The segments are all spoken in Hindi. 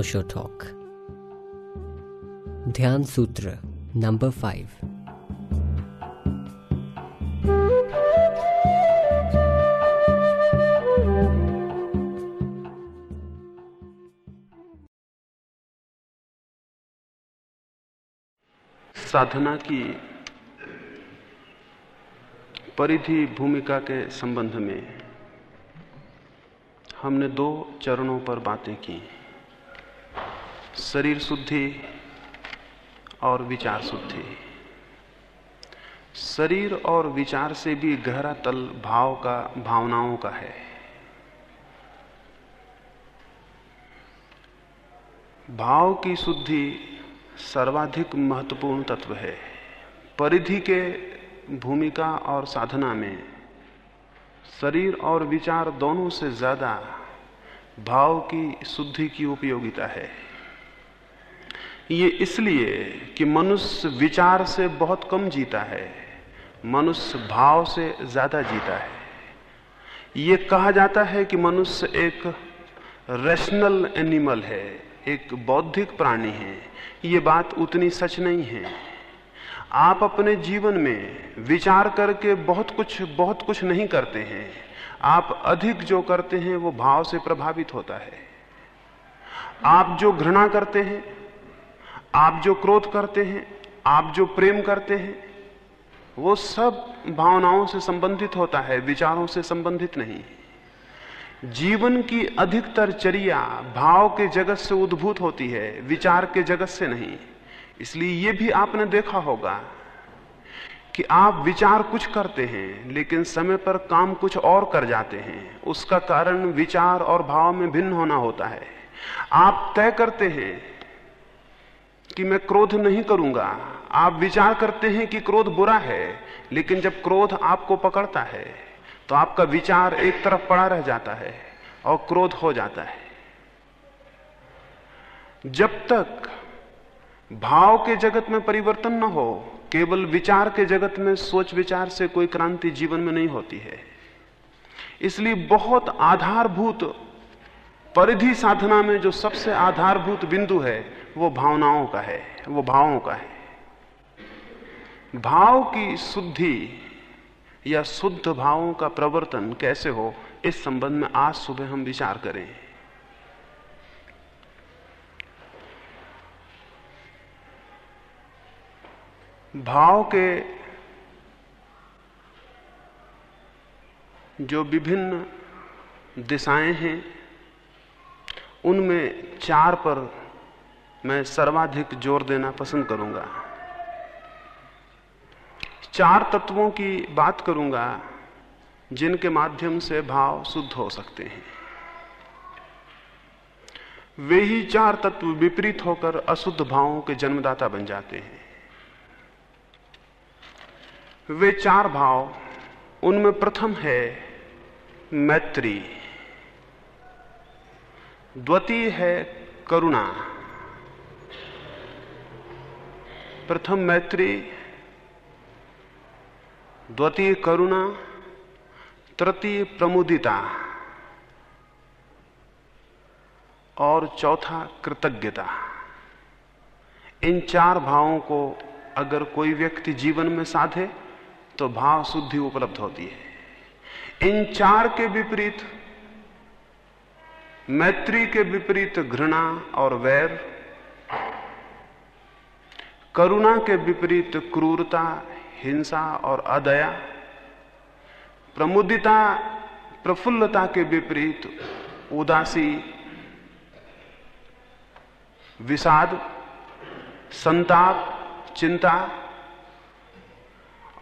ओशो टॉक ध्यान सूत्र नंबर फाइव साधना की परिधि भूमिका के संबंध में हमने दो चरणों पर बातें की। शरीर शुद्धि और विचार शुद्धि। शरीर और विचार से भी गहरा तल भाव का, भावनाओं का है। भाव की शुद्धि सर्वाधिक महत्वपूर्ण तत्व है। परिधि के भूमिका और साधना में शरीर और विचार दोनों से ज़्यादा भाव की शुद्धि की उपयोगिता है। ये इसलिए कि मनुष्य विचार से बहुत कम जीता है, मनुष्य भाव से ज़्यादा जीता है। ये कहा जाता है कि मनुष्य एक रैशनल एनिमल है, एक बौद्धिक प्राणी है। ये बात उतनी सच नहीं है। आप अपने जीवन में विचार करके बहुत कुछ बहुत कुछ नहीं करते हैं। आप अधिक जो करते हैं वो भाव से प्रभावित होता है। आप जो घृणा करते हैं आप जो क्रोध करते हैं, आप जो प्रेम करते हैं, वो सब भावनाओं से संबंधित होता है, विचारों से संबंधित नहीं। जीवन की अधिकतर चर्या भाव के जगत से उद्भूत होती है, विचार के जगत से नहीं। इसलिए यह भी आपने देखा होगा कि आप विचार कुछ करते हैं, लेकिन समय पर काम कुछ और कर जाते हैं। उसका कारण विचार और भाव में भिन्न होना होता है। आप तय करते हैं कि मैं क्रोध नहीं करूँगा। आप विचार करते हैं कि क्रोध बुरा है, लेकिन जब क्रोध आपको पकड़ता है तो आपका विचार एक तरफ़ पड़ा रह जाता है और क्रोध हो जाता है। जब तक भाव के जगत में परिवर्तन न हो, केवल विचार के जगत में सोच विचार से कोई क्रांति जीवन में नहीं होती है। इसलिए बहुत आधारभूत परिधि साधना में जो सबसे आधारभूत बिंदु है वो भावनाओं का है, वो भावों का है। भाव की शुद्धि या शुद्ध भावों का प्रवर्तन कैसे हो, इस संबंध में आज सुबह हम विचार करें। भाव के जो विभिन्न दिशाएँ हैं, उनमें चार पर मैं सर्वाधिक ज़ोर देना पसंद करूँगा। चार तत्वों की बात करूँगा, जिनके माध्यम से भाव शुद्ध हो सकते हैं। वे ही चार तत्व विपरीत होकर अशुद्ध भावों के जन्मदाता बन जाते हैं। वे चार भाव, उनमें प्रथम है मैत्री, द्वितीय है करुणा। प्रथम मैत्री, द्वितीय करुणा, तृतीय प्रमुदिता, और चौथा कृतज्ञता। इन चार भावों को अगर कोई व्यक्ति जीवन में साधे तो भाव शुद्धि उपलब्ध होती है। इन चार के विपरीत, मैत्री के विपरीत घृणा और वैर करुणा के विपरीत क्रूरता, हिंसा और अदया, प्रमुदिता, प्रफुल्लता के विपरीत उदासी, विषाद, संताप, चिंता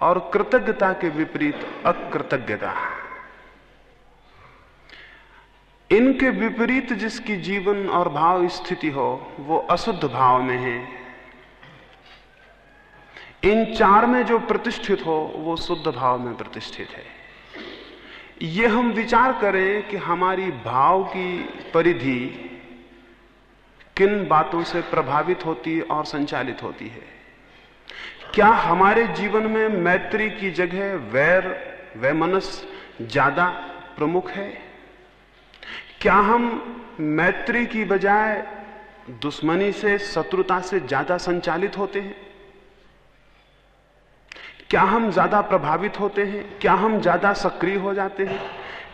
और कृतज्ञता के विपरीत अकृतज्ञता। इनके विपरीत जिसकी जीवन और भाव स्थिति हो, वो अशुद्ध भाव में है। इन चार में जो प्रतिष्ठित हो, वो शुद्ध भाव में प्रतिष्ठित है। ये हम विचार करें कि हमारी भाव की परिधि किन बातों से प्रभावित होती और संचालित होती है। क्या हमारे जीवन में मैत्री की जगह वैर, वैमनस ज़्यादा प्रमुख है? क्या हम मैत्री की बजाय दुश्मनी से, शत्रुता से ज़्यादा संचालित होते हैं? क्या हम ज़्यादा प्रभावित होते हैं? क्या हम ज़्यादा सक्रिय हो जाते हैं?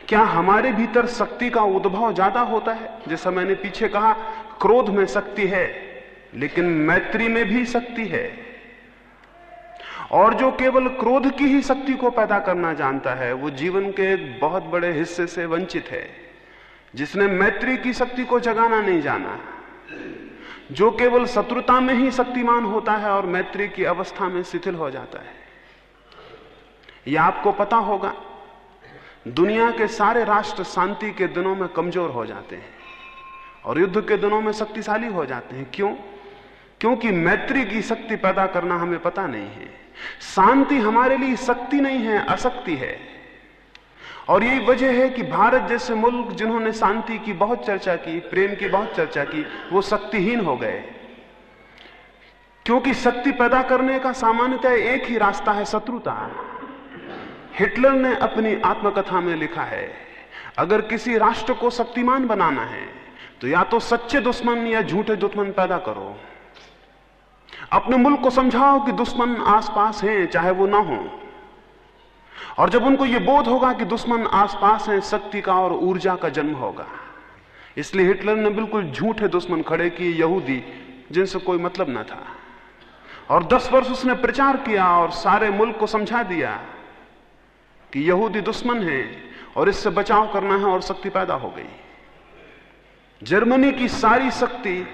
क्या हमारे भीतर शक्ति का उद्भव ज़्यादा होता है? जैसा मैंने पीछे कहा, क्रोध में शक्ति है, लेकिन मैत्री में भी शक्ति है। और जो केवल क्रोध की ही शक्ति को पैदा करना जानता है, वो जीवन के एक बहुत बड़े हिस्से से वंचित है, जिसने मैत्री की शक्ति को जगाना नहीं जाना। जो केवल शत्रुता में ही शक्तिमान होता है और मैत्री की अवस्था में शिथिल हो जाता है। यह आपको पता होगा, दुनिया के सारे राष्ट्र शांति के दिनों में कमज़ोर हो जाते हैं और युद्ध के दिनों में शक्तिशाली हो जाते हैं। क्यों? क्योंकि मैत्री की शक्ति पैदा करना हमें पता नहीं है। शांति हमारे लिए शक्ति नहीं है, अशक्ति है। और यही वजह है कि भारत जैसे मुल्क जिन्होंने शांति की बहुत चर्चा की, प्रेम की बहुत चर्चा की, वो शक्तिहीन हो गए। क्योंकि शक्ति पैदा करने का सामान्यतः एक ही रास्ता है, शत्रुता। हिटलर ने अपनी आत्मकथा में लिखा है, अगर किसी राष्ट्र को शक्तिमान बनाना है तो या तो सच्चे दुश्मन या झूठे दुश्मन पैदा करो। अपने मुल्क को समझाओ कि दुश्मन आसपास हैं, चाहे वो ना हो। और जब उनको यह बोध होगा कि दुश्मन आसपास है, शक्ति का और ऊर्जा का जन्म होगा। इसलिए हिटलर ने बिल्कुल झूठे दुश्मन खड़े किए, यहूदी, जिनसे कोई मतलब ना था। और दस वर्ष उसने प्रचार किया और सारे मुल्क को समझा दिया। कि यहूदी दुश्मन है और इससे बचाव करना है और शक्ति पैदा हो गई। जर्मनी की सारी शक्ति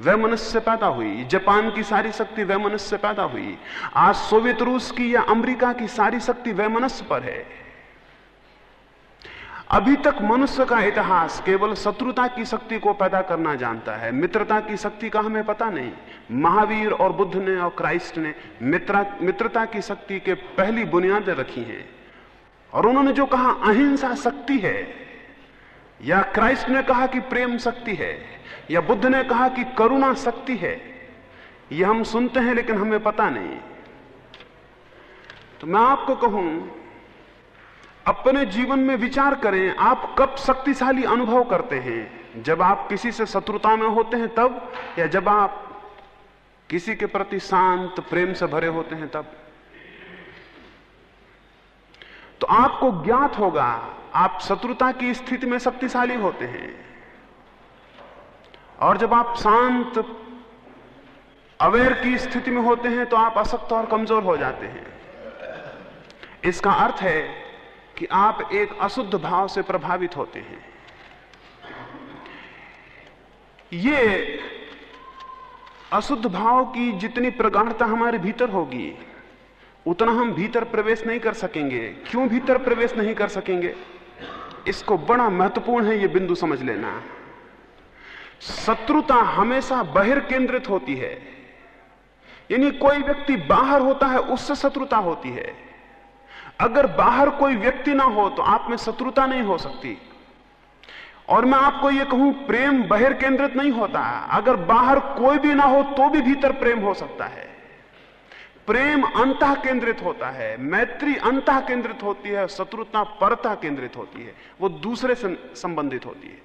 वह मनुष्य से पैदा हुई, जापान की सारी शक्ति वह मनुष्य से पैदा हुई, आज सोवियत रूस की या अमेरिका की सारी शक्ति वह मनुष्य पर है। अभी तक मनुष्य का इतिहास केवल शत्रुता की शक्ति को पैदा करना जानता है, मित्रता की शक्ति का हमें पता नहीं। महावीर और बुद्ध ने और क्राइस्ट ने मित्रा मित्रता की शक्ति के पहली बुनियादें रखी हैं। और उन्होंने जो कहा, अहिंसा शक्ति है, या क्राइस्ट ने कहा कि प्रेम शक्ति है, या बुद्ध ने कहा कि करुणा शक्ति है यह हम सुनते हैं लेकिन हमें पता नहीं। तो मैं आपको कहूँ, अपने जीवन में विचार करें, आप कब शक्तिशाली अनुभव करते हैं? जब आप किसी से शत्रुता में होते हैं तब, या जब आप किसी के प्रति शांत, प्रेम से भरे होते हैं तब? तो आपको ज्ञात होगा, आप शत्रुता की स्थिति में शक्तिशाली होते हैं। और जब आप शांत अवेयर की स्थिति में होते हैं तो आप असक्त और कमज़ोर हो जाते हैं। इसका अर्थ है कि आप एक अशुद्ध भाव से प्रभावित होते हैं। ये अशुद्ध भाव की जितनी प्रगाढ़ता हमारे भीतर होगी उतना हम भीतर प्रवेश नहीं कर सकेंगे। क्यों भीतर प्रवेश नहीं कर सकेंगे? इसको बड़ा महत्वपूर्ण है यह बिंदु समझ लेना। शत्रुता हमेशा बहिर केंद्रित होती है। यानी कोई व्यक्ति बाहर होता है, उससे शत्रुता होती है। अगर बाहर कोई व्यक्ति ना हो तो आप में शत्रुता नहीं हो सकती। और मैं आपको यह कहूँ, प्रेम बहिर केंद्रित नहीं होता। अगर बाहर कोई भी ना हो तो भी भीतर प्रेम हो सकता है। प्रेम अंत केंद्रित होता है, मैत्री अंत केंद्रित होती है, शत्रुता परता केंद्रित होती है, वो दूसरे से संबंधित होती है।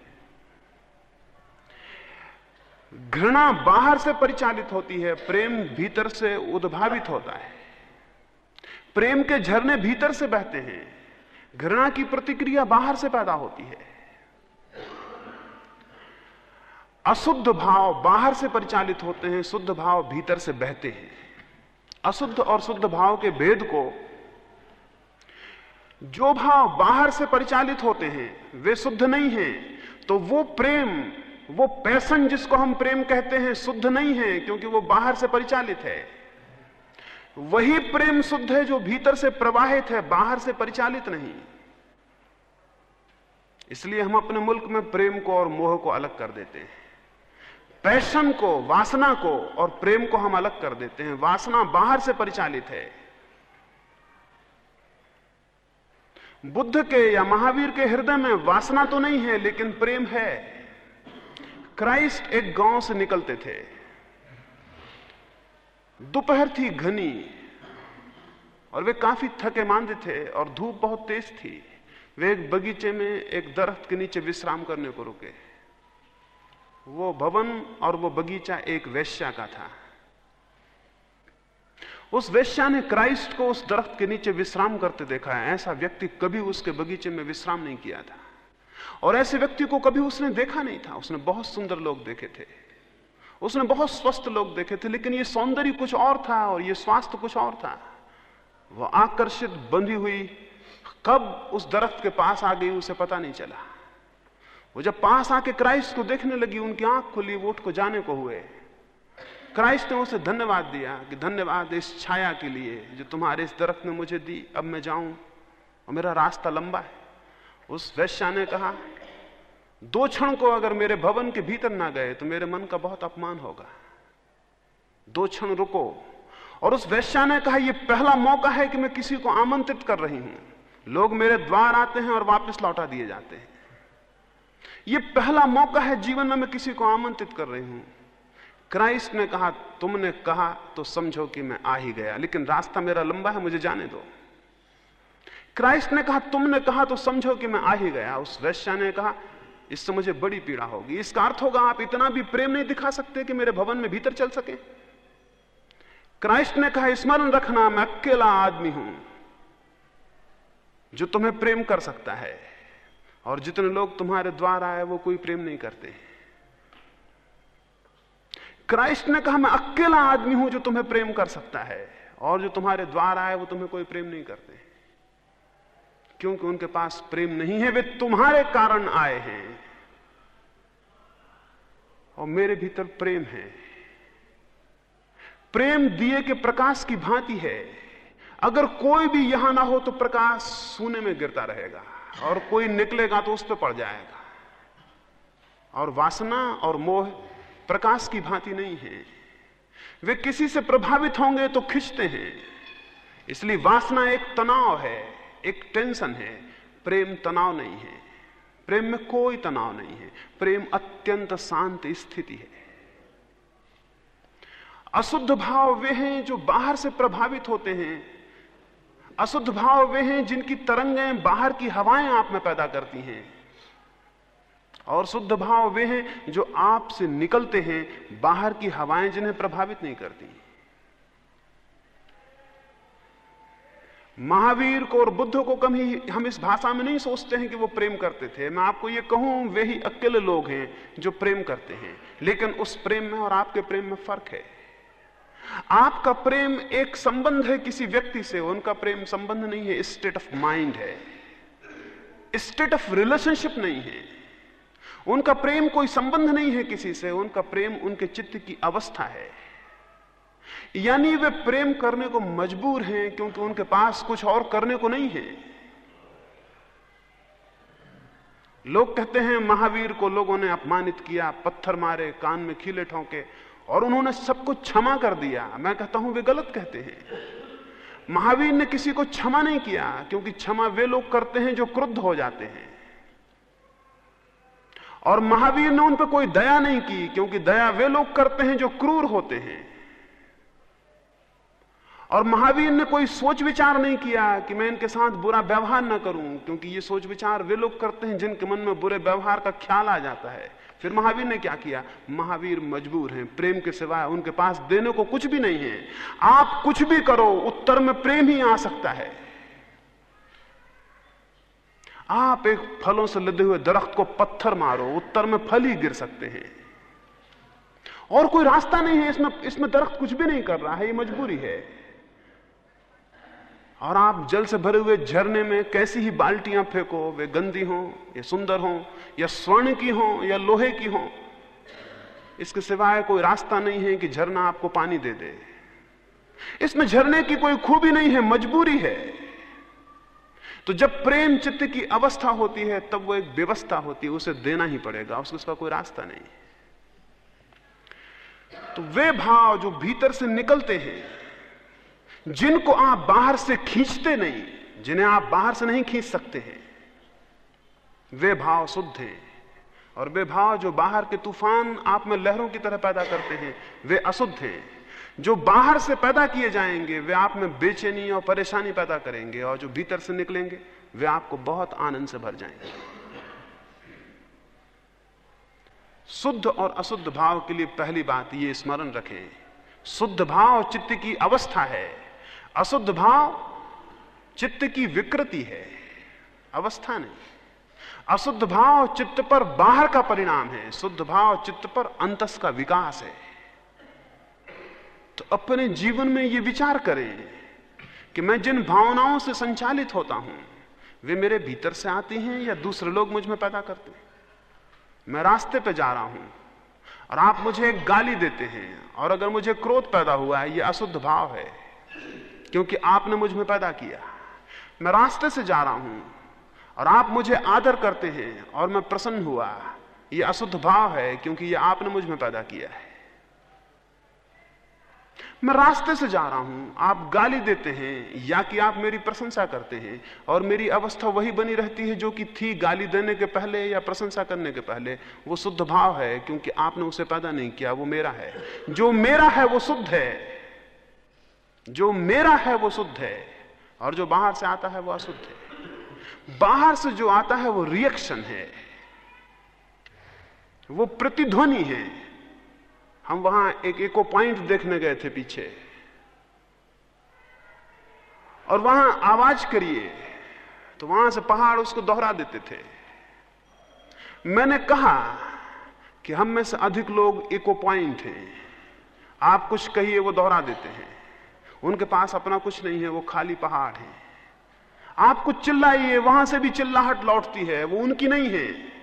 घृणा बाहर से परिचालित होती है, प्रेम भीतर से उद्भावित होता है। प्रेम के झरने भीतर से बहते हैं, घृणा की प्रतिक्रिया बाहर से पैदा होती है। अशुद्ध भाव बाहर से परिचालित होते हैं, शुद्ध भाव भीतर से बहते हैं। अशुद्ध और शुद्ध भाव के भेद को, जो भाव बाहर से परिचालित होते हैं, वे शुद्ध नहीं हैं तो वो प्रेम, वो पैसन जिसको हम प्रेम कहते हैं, शुद्ध नहीं है, क्योंकि वो बाहर से परिचालित है। वही प्रेम शुद्ध है जो भीतर से प्रवाहित है, बाहर से परिचालित नहीं। इसलिए हम अपने मुल्क में प्रेम को और मोह को अलग कर देते हैं। पैशन को, वासना को और प्रेम को हम अलग कर देते हैं। वासना बाहर से परिचालित है। बुद्ध के या महावीर के हृदय में वासना तो नहीं है, लेकिन प्रेम है। क्राइस्ट एक गाँव से निकलते थे। दोपहर थी घनी और वे काफ़ी थके मांदे थे और धूप बहुत तेज थी। वे एक बगीचे में एक दरख्त के नीचे विश्राम करने को रुके। वो भवन और वो बगीचा एक वेश्या का था। उस वेश्या ने क्राइस्ट को उस दरख्त के नीचे विश्राम करते देखा। है ऐसा व्यक्ति कभी उसके बगीचे में विश्राम नहीं किया था। और ऐसे व्यक्ति को कभी उसने देखा नहीं था। उसने बहुत सुंदर लोग देखे थे। उसने बहुत स्वस्थ लोग देखे थे, लेकिन ये सौंदर्य कुछ और था और ये स्वास्थ्य कुछ और था। वह आकर्षित, बंधी हुई, कब उस दरख्त के पास आ गई उसे पता नहीं चला। वो जब पास आके क्राइस्ट को देखने लगी, उनकी आँख खुली, वो उठ को जाने को हुए। क्राइस्ट ने उसे धन्यवाद दिया कि धन्यवाद इस छाया के लिए जो तुम्हारे इस दरख्त ने मुझे दी। अब मैं जाऊँ और मेरा रास्ता लंबा है। उस वैश्या ने कहा, दो क्षण को अगर मेरे भवन के भीतर ना गए तो मेरे मन का बहुत अपमान होगा। दो क्षण रुको। और उस वैश्या ने कहा यह पहला मौका है कि मैं किसी को आमंत्रित कर रही हूँ। लोग मेरे द्वार आते हैं और वापस लौटा दिए जाते हैं। यह पहला मौका है जीवन में मैं किसी को आमंत्रित कर रही हूँ। क्राइस्ट ने कहा, तुमने कहा तो समझो कि मैं आ ही गया, लेकिन रास्ता मेरा लंबा है, मुझे जाने दो। क्राइस्ट ने कहा, तुमने कहा तो समझो कि मैं आ ही गया। उस वैश्या ने कहा, इससे मुझे बड़ी पीड़ा होगी। इसका अर्थ होगा, आप इतना भी प्रेम नहीं दिखा सकते कि मेरे भवन में भीतर चल सके। क्राइस्ट ने कहा, स्मरण रखना, मैं अकेला आदमी हूँ, जो तुम्हें प्रेम कर सकता है। और जितने लोग तुम्हारे द्वार आए, वो कोई प्रेम नहीं करते क्राइस्ट ने कहा, मैं अकेला आदमी हूँ जो तुम्हें प्रेम कर सकता है, और जो तुम्हारे द्वार आए, वो तुम्हें कोई प्रेम नहीं करते क्योंकि उनके पास प्रेम नहीं है, वे तुम्हारे कारण आए हैं। और मेरे भीतर प्रेम है। प्रेम दिए के प्रकाश की भांति है। अगर कोई भी यहाँ ना हो तो प्रकाश सोने में गिरता रहेगा। और कोई निकलेगा तो उस पर पड़ जाएगा। और वासना और मोह प्रकाश की भांति नहीं है। वे किसी से प्रभावित होंगे तो खिंचते हैं। इसलिए वासना एक तनाव है, एक टेंशन है। प्रेम तनाव नहीं है। प्रेम में कोई तनाव नहीं है। प्रेम अत्यंत शांत स्थिति है। अशुद्ध भाव वे हैं जो बाहर से प्रभावित होते हैं। अशुद्ध भाव वे हैं जिनकी तरंगें बाहर की हवाएँ आप में पैदा करती हैं। और शुद्ध भाव वे हैं जो आपसे निकलते हैं, बाहर की हवाएँ जिन्हें प्रभावित नहीं करती। महावीर को और बुद्ध को कभी हम इस भाषा में नहीं सोचते हैं कि वो प्रेम करते थे। मैं आपको ये कहूँ, वे ही अकेले लोग हैं जो प्रेम करते हैं। लेकिन उस प्रेम में और आपके प्रेम में फ़र्क है। आपका प्रेम एक संबंध है किसी व्यक्ति से, उनका प्रेम संबंध नहीं है स्टेट ऑफ़ माइंड है। स्टेट ऑफ़ रिलेशनशिप नहीं है। उनका प्रेम कोई संबंध नहीं है किसी से, उनका प्रेम उनके चित्त की अवस्था है। यानी वे प्रेम करने को मजबूर हैं क्योंकि उनके पास कुछ और करने को नहीं है। लोग कहते हैं, महावीर को लोगों ने अपमानित किया, पत्थर मारे, कान में खीले ठोंके। और उन्होंने सब कुछ क्षमा कर दिया। मैं कहता हूँ, वे गलत कहते हैं। महावीर ने किसी को क्षमा नहीं किया, क्योंकि क्षमा वे लोग करते हैं जो क्रुद्ध हो जाते हैं। और महावीर ने उन पर कोई दया नहीं की, क्योंकि दया वे लोग करते हैं जो क्रूर होते हैं। और महावीर ने कोई सोच विचार नहीं किया कि मैं इनके साथ बुरा व्यवहार ना करूँ, क्योंकि ये सोच विचार वे लोग करते हैं जिनके मन में बुरे व्यवहार का ख्याल आ जाता है। फिर महावीर ने क्या किया? महावीर मजबूर हैं, प्रेम के सिवाय उनके पास देने को कुछ भी नहीं है। आप कुछ भी करो, उत्तर में प्रेम ही आ सकता है। आप एक फलों से लदे हुए दरख्त को पत्थर मारो, उत्तर में फल ही गिर सकते हैं। और कोई रास्ता नहीं है, इसमें इसमें दरख्त कुछ भी नहीं कर रहा है, ये मजबूरी है। और आप जल से भरे हुए झरने में कैसी ही बाल्टियाँ फेंको, वे गंदी हों, या सुंदर हों, या स्वर्ण की हों, या लोहे की हों, इसके सिवाय कोई रास्ता नहीं है कि झरना आपको पानी दे दे। इसमें झरने की कोई खूबी नहीं है, मजबूरी है। तो जब प्रेम चित्त की अवस्था होती है, तब वो एक व्यवस्था होती है, उसे देना ही पड़ेगा, उसका कोई रास्ता नहीं। तो वे भाव जो भीतर से निकलते हैं जिनको आप बाहर से खींचते नहीं, जिन्हें आप बाहर से नहीं खींच सकते हैं, वे भाव शुद्ध हैं। और वे भाव जो बाहर के तूफ़ान आप में लहरों की तरह पैदा करते हैं, वे अशुद्ध हैं। जो बाहर से पैदा किए जाएँगे, वे आप में बेचैनी और परेशानी पैदा करेंगे, और जो भीतर से निकलेंगे, वे आपको बहुत आनंद से भर जाएँगे। शुद्ध और अशुद्ध भाव के लिए पहली बात ये स्मरण रखें। शुद्ध भाव चित्त की अवस्था है। अशुद्ध भाव चित्त की विकृति है, अवस्था नहीं। अशुद्ध भाव चित्त पर बाहर का परिणाम है, शुद्ध भाव चित्त पर अंतस का विकास है। तो अपने जीवन में यह विचार करें कि मैं जिन भावनाओं से संचालित होता हूँ, वे मेरे भीतर से आती हैं या दूसरे लोग मुझमें पैदा करते हैं। मैं रास्ते पे जा रहा हूँ और आप मुझे गाली देते हैं और अगर मुझे क्रोध पैदा हुआ है यह अशुद्ध भाव है। क्योंकि आपने मुझमें पैदा किया। मैं रास्ते से जा रहा हूँ और आप मुझे आदर करते हैं और मैं प्रसन्न हुआ। यह अशुद्ध भाव है क्योंकि यह आपने मुझमें पैदा किया है। मैं रास्ते से जा रहा हूँ, आप गाली देते हैं या कि आप मेरी प्रशंसा करते हैं और मेरी अवस्था वही बनी रहती है जो कि थी गाली देने के पहले या प्रशंसा करने के पहले। वो शुद्ध भाव है क्योंकि आपने उसे पैदा नहीं किया, वो मेरा है। जो मेरा है वो शुद्ध है। जो मेरा है वो शुद्ध है, और जो बाहर से आता है वो अशुद्ध है। बाहर से जो आता है वो रिएक्शन है। वो प्रतिध्वनि है। हम वहाँ एक इको पॉइंट देखने गए थे पीछे। और वहाँ आवाज़ करिए तो वहाँ से पहाड़ उसको दोहरा देते थे। मैंने कहा कि हम में से अधिक लोग इको पॉइंट हैं। आप कुछ कहिए, वो दोहरा देते हैं। उनके पास अपना कुछ नहीं है, वो खाली पहाड़ है। आप कुछ चिल्लाइए, वहाँ से भी चिल्लाहट लौटती है, वो उनकी नहीं है।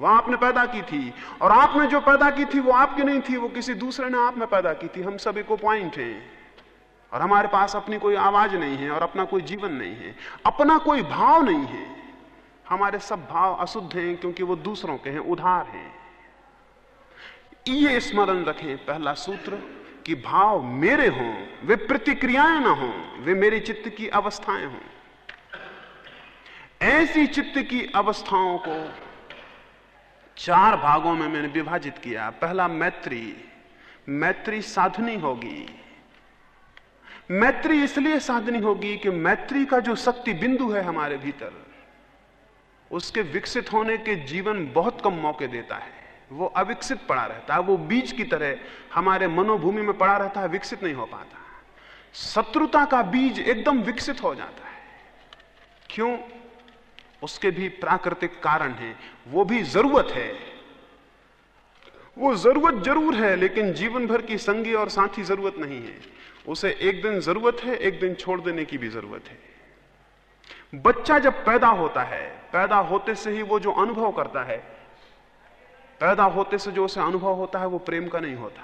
वह आपने पैदा की थी, और आपने जो पैदा की थी वो आपकी नहीं थी, वो किसी दूसरे ने आप में पैदा की थी। हम सबको पॉइंट हैं। और हमारे पास अपनी कोई आवाज़ नहीं है, और अपना कोई जीवन नहीं है। अपना कोई भाव नहीं है। हमारे सब भाव अशुद्ध हैं, क्योंकि वो दूसरों के हैं, उधार हैं। ये स्मरण रखें, पहला सूत्र। कि भाव मेरे हों, वे प्रतिक्रियाएँ ना हों, वे मेरे चित्त की अवस्थाएँ हों। ऐसी चित्त की अवस्थाओं को चार भागों में मैंने विभाजित किया। पहला, मैत्री। मैत्री साधनी होगी। मैत्री इसलिए साधनी होगी कि मैत्री का जो शक्ति बिंदु है हमारे भीतर, उसके विकसित होने के जीवन बहुत कम मौके देता है। वो अविकसित पड़ा रहता है, वो बीज की तरह हमारे मनोभूमि में पड़ा रहता है, विकसित नहीं हो पाता। शत्रुता का बीज एकदम विकसित हो जाता है। क्यों? उसके भी प्राकृतिक कारण हैं, वो भी ज़रूरत है। वो ज़रूरत ज़रूर है, लेकिन जीवन भर की संगी और साथी ज़रूरत नहीं है। उसे एक दिन ज़रूरत है, एक दिन छोड़ देने की भी ज़रूरत है। बच्चा जब पैदा होता है, पैदा होते से ही वो जो अनुभव करता है पैदा होते से जो उसे अनुभव होता है, वो प्रेम का नहीं होता।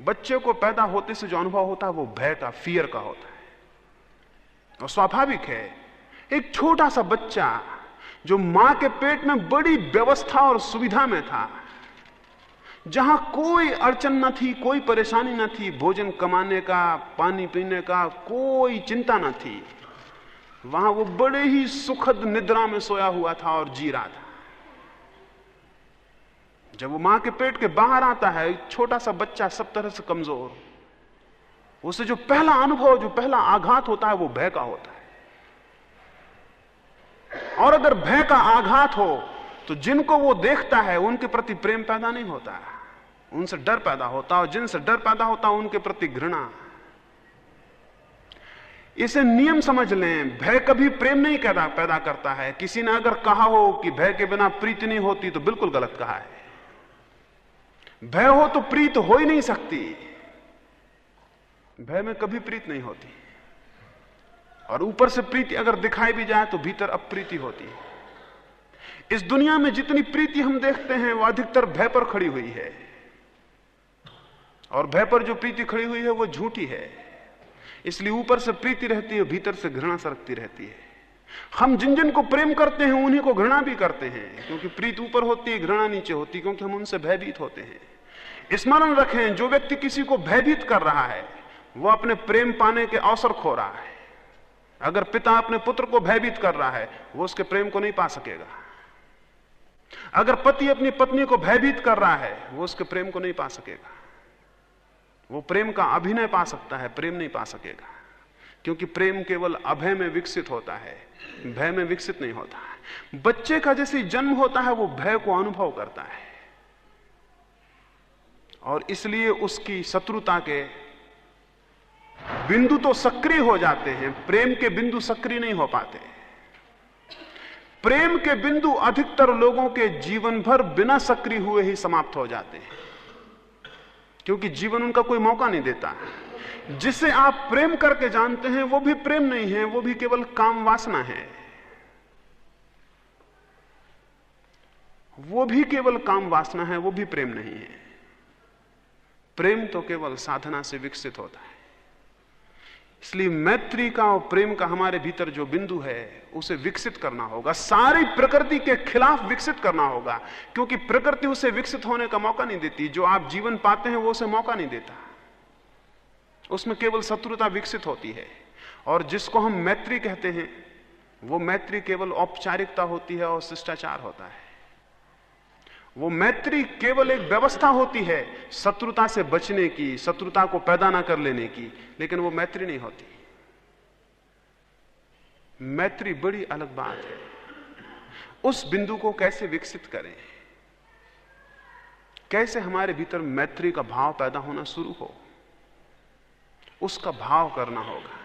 बच्चे को पैदा होते से जो अनुभव होता है, वो भय का फियर का होता है। और स्वाभाविक है, एक छोटा सा बच्चा जो माँ के पेट में बड़ी व्यवस्था और सुविधा में था, जहाँ कोई अड़चन न थी, कोई परेशानी न थी, भोजन कमाने का, पानी पीने का कोई चिंता न थी, वहाँ वो बड़े ही सुखद निद्रा में सोया हुआ था और जी रहा था। जब वो माँ के पेट के बाहर आता है, छोटा सा बच्चा सब तरह से कमज़ोर। उसे जो पहला अनुभव, जो पहला आघात होता है, वो भय का होता है। और अगर भय का आघात हो तो जिनको वो देखता है, उनके प्रति प्रेम पैदा नहीं होता। है उनसे डर पैदा होता, और जिनसे डर पैदा होता है उनके प्रति घृणा। इसे नियम समझ लें, भय कभी प्रेम नहीं पैदा करता है। किसी ने अगर कहा हो कि भय के बिना प्रीति नहीं होती तो बिल्कुल गलत कहा है। भय हो तो प्रीत हो ही नहीं सकती। भय में कभी प्रीत नहीं होती। और ऊपर से प्रीति अगर दिखाई भी जाए तो भीतर अप्रीति होती है। इस दुनिया में जितनी प्रीति हम देखते हैं, वो अधिकतर भय पर खड़ी हुई है। और भय पर जो प्रीति खड़ी हुई है, वो झूठी है। इसलिए ऊपर से प्रीति रहती है, भीतर से घृणा सरकती रहती है। हम जिन जिन को प्रेम करते हैं, उन्हीं को घृणा भी करते हैं। क्योंकि प्रीत ऊपर होती है, घृणा नीचे होती है, क्योंकि हम उनसे भयभीत होते हैं। स्मरण रखें, जो व्यक्ति किसी को भयभीत कर रहा है, वो अपने प्रेम पाने के अवसर खो रहा है। अगर पिता अपने पुत्र को भयभीत कर रहा है, वो उसके प्रेम को नहीं पा सकेगा। अगर पति अपनी पत्नी को भयभीत कर रहा है, वो उसके प्रेम को नहीं पा सकेगा। वो प्रेम का अभिनय पा सकता है, प्रेम नहीं पा सकेगा। क्योंकि प्रेम केवल अभय में विकसित होता है। भय में विकसित नहीं होता। है बच्चे का जैसे जन्म होता है, वो भय को अनुभव करता है। और इसलिए उसकी शत्रुता के बिंदु तो सक्रिय हो जाते हैं, प्रेम के बिंदु सक्रिय नहीं हो पाते। प्रेम के बिंदु अधिकतर लोगों के जीवन भर बिना सक्रिय हुए ही समाप्त हो जाते हैं। क्योंकि जीवन उनका कोई मौका नहीं देता। जिसे आप प्रेम करके जानते हैं, वो भी प्रेम नहीं है, वो भी केवल काम वासना है। वो भी केवल काम वासना है, वो भी प्रेम नहीं है। प्रेम तो केवल साधना से विकसित होता है। इसलिए मैत्री का और प्रेम का हमारे भीतर जो बिंदु है, उसे विकसित करना होगा। सारी प्रकृति के खिलाफ विकसित करना होगा, क्योंकि प्रकृति उसे विकसित होने का मौका नहीं देती। जो आप जीवन पाते हैं, वो उसे मौका नहीं देता। उसमें केवल शत्रुता विकसित होती है। और जिसको हम मैत्री कहते हैं, वो मैत्री केवल औपचारिकता होती है और शिष्टाचार होता है। वो मैत्री केवल एक व्यवस्था होती है, शत्रुता से बचने की, शत्रुता को पैदा ना कर लेने की, लेकिन वो मैत्री नहीं होती। मैत्री बड़ी अलग बात है। उस बिंदु को कैसे विकसित करें? कैसे हमारे भीतर मैत्री का भाव पैदा होना शुरू हो? उसका भाव करना होगा।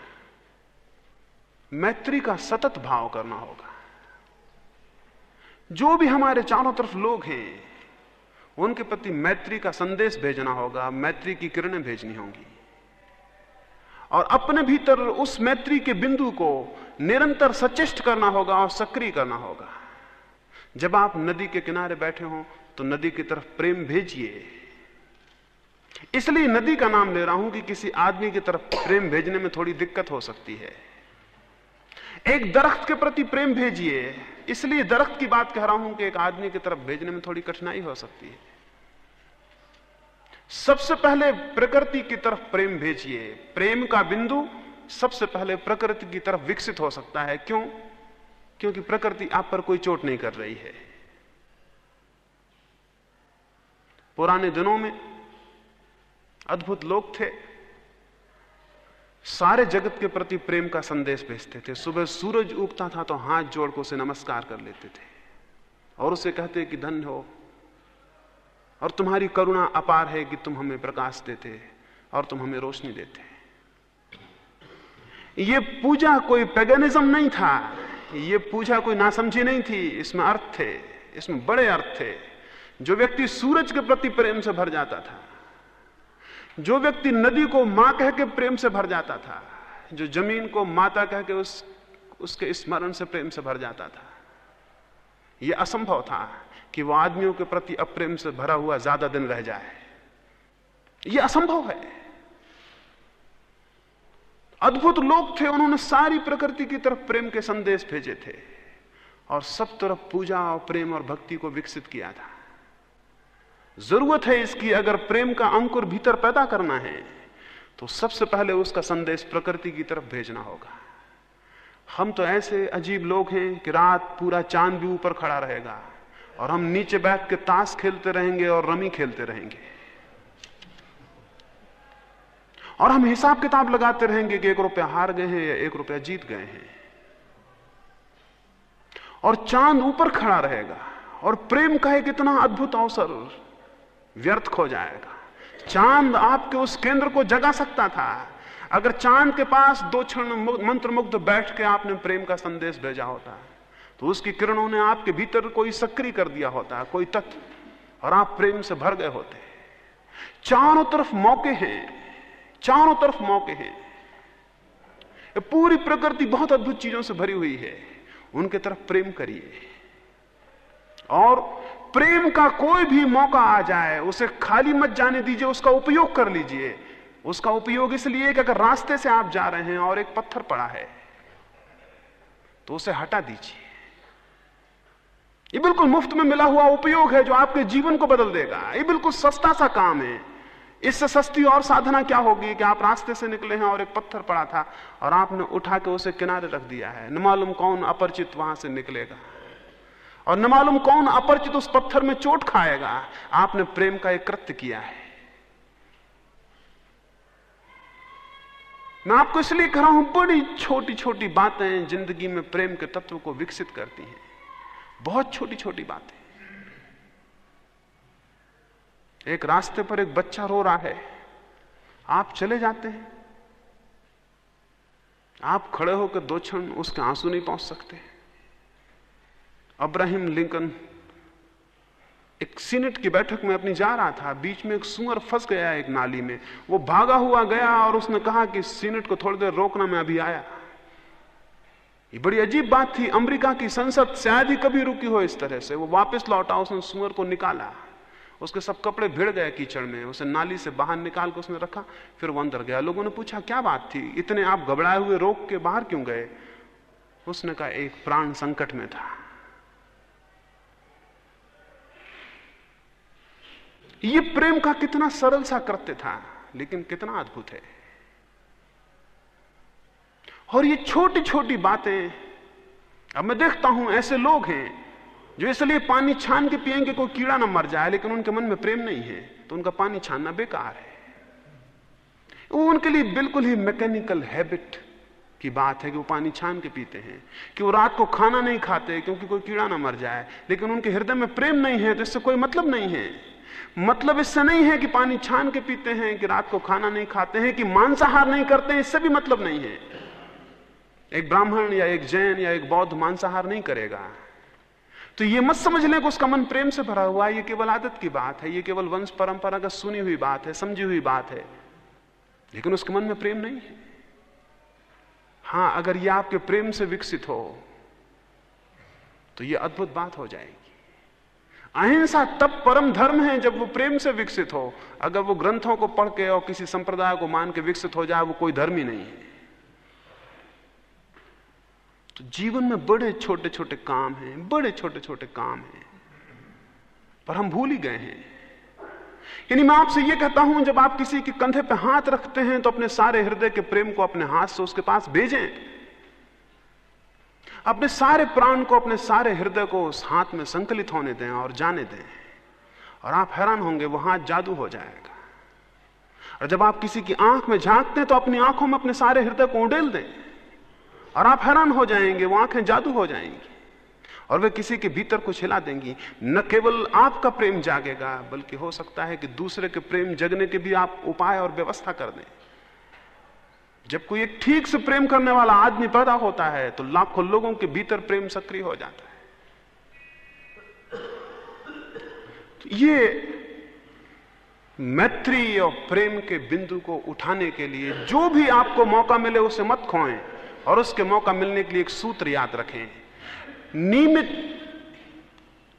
मैत्री का सतत भाव करना होगा। जो भी हमारे चारों तरफ़ लोग हैं, उनके प्रति मैत्री का संदेश भेजना होगा, मैत्री की किरणें भेजनी होंगी। और अपने भीतर उस मैत्री के बिंदु को निरंतर सचेष्ट करना होगा और सक्रिय करना होगा। जब आप नदी के किनारे बैठे हो तो नदी की तरफ़ प्रेम भेजिए। इसलिए नदी का नाम ले रहा हूँ कि किसी आदमी की तरफ़ प्रेम भेजने में थोड़ी दिक्कत हो सकती है। एक दरख्त के प्रति प्रेम भेजिए। इसलिए दरख्त की बात कह रहा हूँ कि एक आदमी की तरफ़ भेजने में थोड़ी कठिनाई हो सकती है। सबसे पहले प्रकृति की तरफ़ प्रेम भेजिए। प्रेम का बिंदु सबसे पहले प्रकृति की तरफ़ विकसित हो सकता है। क्यों? क्योंकि प्रकृति आप पर कोई चोट नहीं कर रही है। पुराने दिनों में अद्भुत लोग थे। सारे जगत के प्रति प्रेम का संदेश भेजते थे। सुबह सूरज उगता था तो हाथ जोड़ को उसे नमस्कार कर लेते थे। और उसे कहते कि धन्य हो। और तुम्हारी करुणा अपार है कि तुम हमें प्रकाश देते और तुम हमें रोशनी देते। ये पूजा कोई पैगनिज्म नहीं था। ये पूजा कोई नासमझी नहीं थी। इसमें अर्थ थे। इसमें बड़े अर्थ थे। जो व्यक्ति सूरज के प्रति प्रेम से भर जाता था। जो व्यक्ति नदी को माँ कह के प्रेम से भर जाता था, जो ज़मीन को माता कह के उस, उसके स्मरण से प्रेम से भर जाता था यह असंभव था कि वह आदमियों के प्रति अप्रेम से भरा हुआ ज़्यादा दिन रह जाए। यह असंभव है। अद्भुत लोग थे, उन्होंने सारी प्रकृति की तरफ़ प्रेम के संदेश भेजे थे और सब तरफ़ पूजा और प्रेम और भक्ति को विकसित किया था। ज़रूरत है इसकी, अगर प्रेम का अंकुर भीतर पैदा करना है तो सबसे पहले उसका संदेश प्रकृति की तरफ़ भेजना होगा। हम तो ऐसे अजीब लोग हैं कि रात पूरा चाँद भी ऊपर खड़ा रहेगा, और हम नीचे बैठ के ताश खेलते रहेंगे और रमी खेलते रहेंगे। और हम हिसाब किताब लगाते रहेंगे कि एक रुपया हार गए हैं या एक रुपया जीत गए हैं। और चाँद ऊपर खड़ा रहेगा, और प्रेम का एक इतना अद्भुत अवसर व्यर्थ खो जाएगा। चाँद आपके उस केंद्र को जगा सकता था। अगर चाँद के पास दो क्षण मंत्र मुग्ध बैठ के आपने प्रेम का संदेश भेजा होता तो उसकी किरणों ने आपके भीतर कोई सक्रिय कर दिया होता, कोई तत्व, और आप प्रेम से भर गए होते। चारों तरफ़ मौके हैं, चारों तरफ़ मौके हैं। पूरी प्रकृति बहुत अद्भुत चीज़ों से भरी हुई है। उनके तरफ़ प्रेम करिए। और प्रेम का कोई भी मौका आ जाए, उसे खाली मत जाने दीजिए, उसका उपयोग कर लीजिए। उसका उपयोग इसलिए कि अगर रास्ते से आप जा रहे हैं और एक पत्थर पड़ा है तो उसे हटा दीजिए। ये बिल्कुल मुफ़्त में मिला हुआ उपयोग है जो आपके जीवन को बदल देगा। ये बिल्कुल सस्ता सा काम है। इससे सस्ती और साधना क्या होगी कि आप रास्ते से निकले हैं और एक पत्थर पड़ा था और आपने उठा के उसे किनारे रख दिया है। न मालूम कौन अपरिचित वहाँ से निकलेगा। और न मालूम कौन अपरिचित उस पत्थर में चोट खाएगा। आपने प्रेम का एक कृत्य किया है। मैं आपको इसलिए कह रहा हूँ, बड़ी छोटी छोटी बातें ज़िंदगी में प्रेम के तत्व को विकसित करती हैं। बहुत छोटी छोटी बातें। एक रास्ते पर एक बच्चा रो रहा है। आप चले जाते हैं। आप खड़े होकर दो क्षण उसके आँसू नहीं पहुँच सकते। अब्राहिम लिंकन एक सीनेट की बैठक में अपनी जा रहा था। बीच में एक सुअर फंस गया एक नाली में। वो भागा हुआ गया और उसने कहा कि सीनेट को थोड़ी देर रोकना मैं अभी आया। ये बड़ी अजीब बात थी। अमेरिका की संसद शायद ही कभी रुकी हो इस तरह से। वो वापस लौटा, उसने सुअर को निकाला। उसके सब कपड़े भिड़ गए कीचड़ में। उसे नाली से बाहर निकाल के उसने रखा। फिर वो अंदर गया। लोगों ने पूछा, क्या बात थी? इतने आप घबराए हुए रोक के बाहर क्यों गए? उसने कहा, एक प्राण संकट में था। ये प्रेम का कितना सरल सा कृत्य था, लेकिन कितना अद्भुत है। और ये छोटी छोटी बातें, अब मैं देखता हूँ ऐसे लोग हैं, जो इसलिए पानी छान के पिएँगे कोई कीड़ा ना मर जाए, लेकिन उनके मन में प्रेम नहीं है तो उनका पानी छानना बेकार है। वो उनके लिए बिल्कुल ही मैकेनिकल हैबिट की बात है कि वो पानी छान के पीते हैं, कि वो रात को खाना नहीं खाते, क्योंकि कोई कीड़ा ना मर जाए, लेकिन उनके हृदय में प्रेम नहीं है तो इससे कोई मतलब नहीं है। मतलब इससे नहीं है कि पानी छान के पीते हैं, कि रात को खाना नहीं खाते हैं, कि मांसाहार नहीं करते हैं, इससे भी मतलब नहीं है। एक ब्राह्मण या एक जैन या एक बौद्ध मांसाहार नहीं करेगा। तो ये मत समझ लें कि उसका मन प्रेम से भरा हुआ है, ये केवल आदत की बात है, ये केवल वंश परंपरा का सुनी हुई बात है, समझी हुई बात है। लेकिन उसके मन में प्रेम नहीं है। हाँ, अगर ये आपके प्रेम से विकसित हो तो ये अद्भुत बात हो जाएगी। अहिंसा तब परम धर्म है जब वो प्रेम से विकसित हो। अगर वो ग्रंथों को पढ़ के और किसी संप्रदाय को मान के विकसित हो जाए, वो कोई धर्म ही नहीं है। तो जीवन में बड़े छोटे छोटे काम हैं, बड़े छोटे छोटे काम हैं, पर हम भूल ही गए हैं। यानी मैं आपसे यह कहता हूँ, जब आप किसी के कंधे पे हाथ रखते हैं तो अपने सारे हृदय के प्रेम को अपने हाथ से उसके पास भेजें। अपने सारे प्राण को, अपने सारे हृदय को उस हाथ में संकलित होने दें और जाने दें। और आप हैरान होंगे, वो हाथ जादू हो जाएगा। और जब आप किसी की आँख में झांकते हैं तो अपनी आँखों में अपने सारे हृदय को उडेल दें। और आप हैरान हो जाएँगे, वो आँखें जादू हो जाएँगी। और वे किसी के भीतर कुछ हिला देंगी। न केवल आपका प्रेम जागेगा, बल्कि हो सकता है कि दूसरे के प्रेम जगने के भी आप उपाय और व्यवस्था कर दें। जब कोई एक ठीक से प्रेम करने वाला आदमी पैदा होता है तो लाखों लोगों के भीतर प्रेम सक्रिय हो जाता है। तो ये मैत्री और प्रेम के बिंदु को उठाने के लिए जो भी आपको मौका मिले, उसे मत खोएँ और उसके मौका मिलने के लिए एक सूत्र याद रखें। नियमित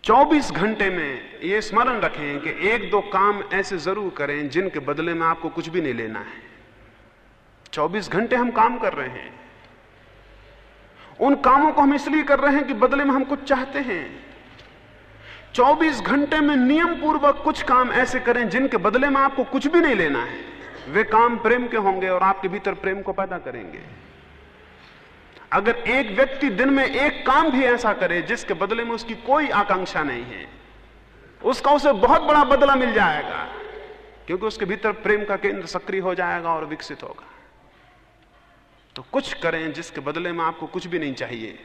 24 घंटे में यह स्मरण रखें कि एक दो काम ऐसे ज़रूर करें जिनके बदले में आपको कुछ भी नहीं लेना है। 24 घंटे हम काम कर रहे हैं। उन कामों को हम इसलिए कर रहे हैं कि बदले में हम कुछ चाहते हैं। 24 घंटे में नियम पूर्वक कुछ काम ऐसे करें जिनके बदले में आपको कुछ भी नहीं लेना है। वे काम प्रेम के होंगे और आपके भीतर प्रेम को पैदा करेंगे। अगर एक व्यक्ति दिन में एक काम भी ऐसा करे जिसके बदले में उसकी कोई आकांक्षा नहीं है, उसका उसे बहुत बड़ा बदला मिल जाएगा, क्योंकि उसके भीतर प्रेम का केंद्र सक्रिय हो जाएगा और विकसित होगा। तो कुछ करें जिसके बदले में आपको कुछ भी नहीं चाहिए।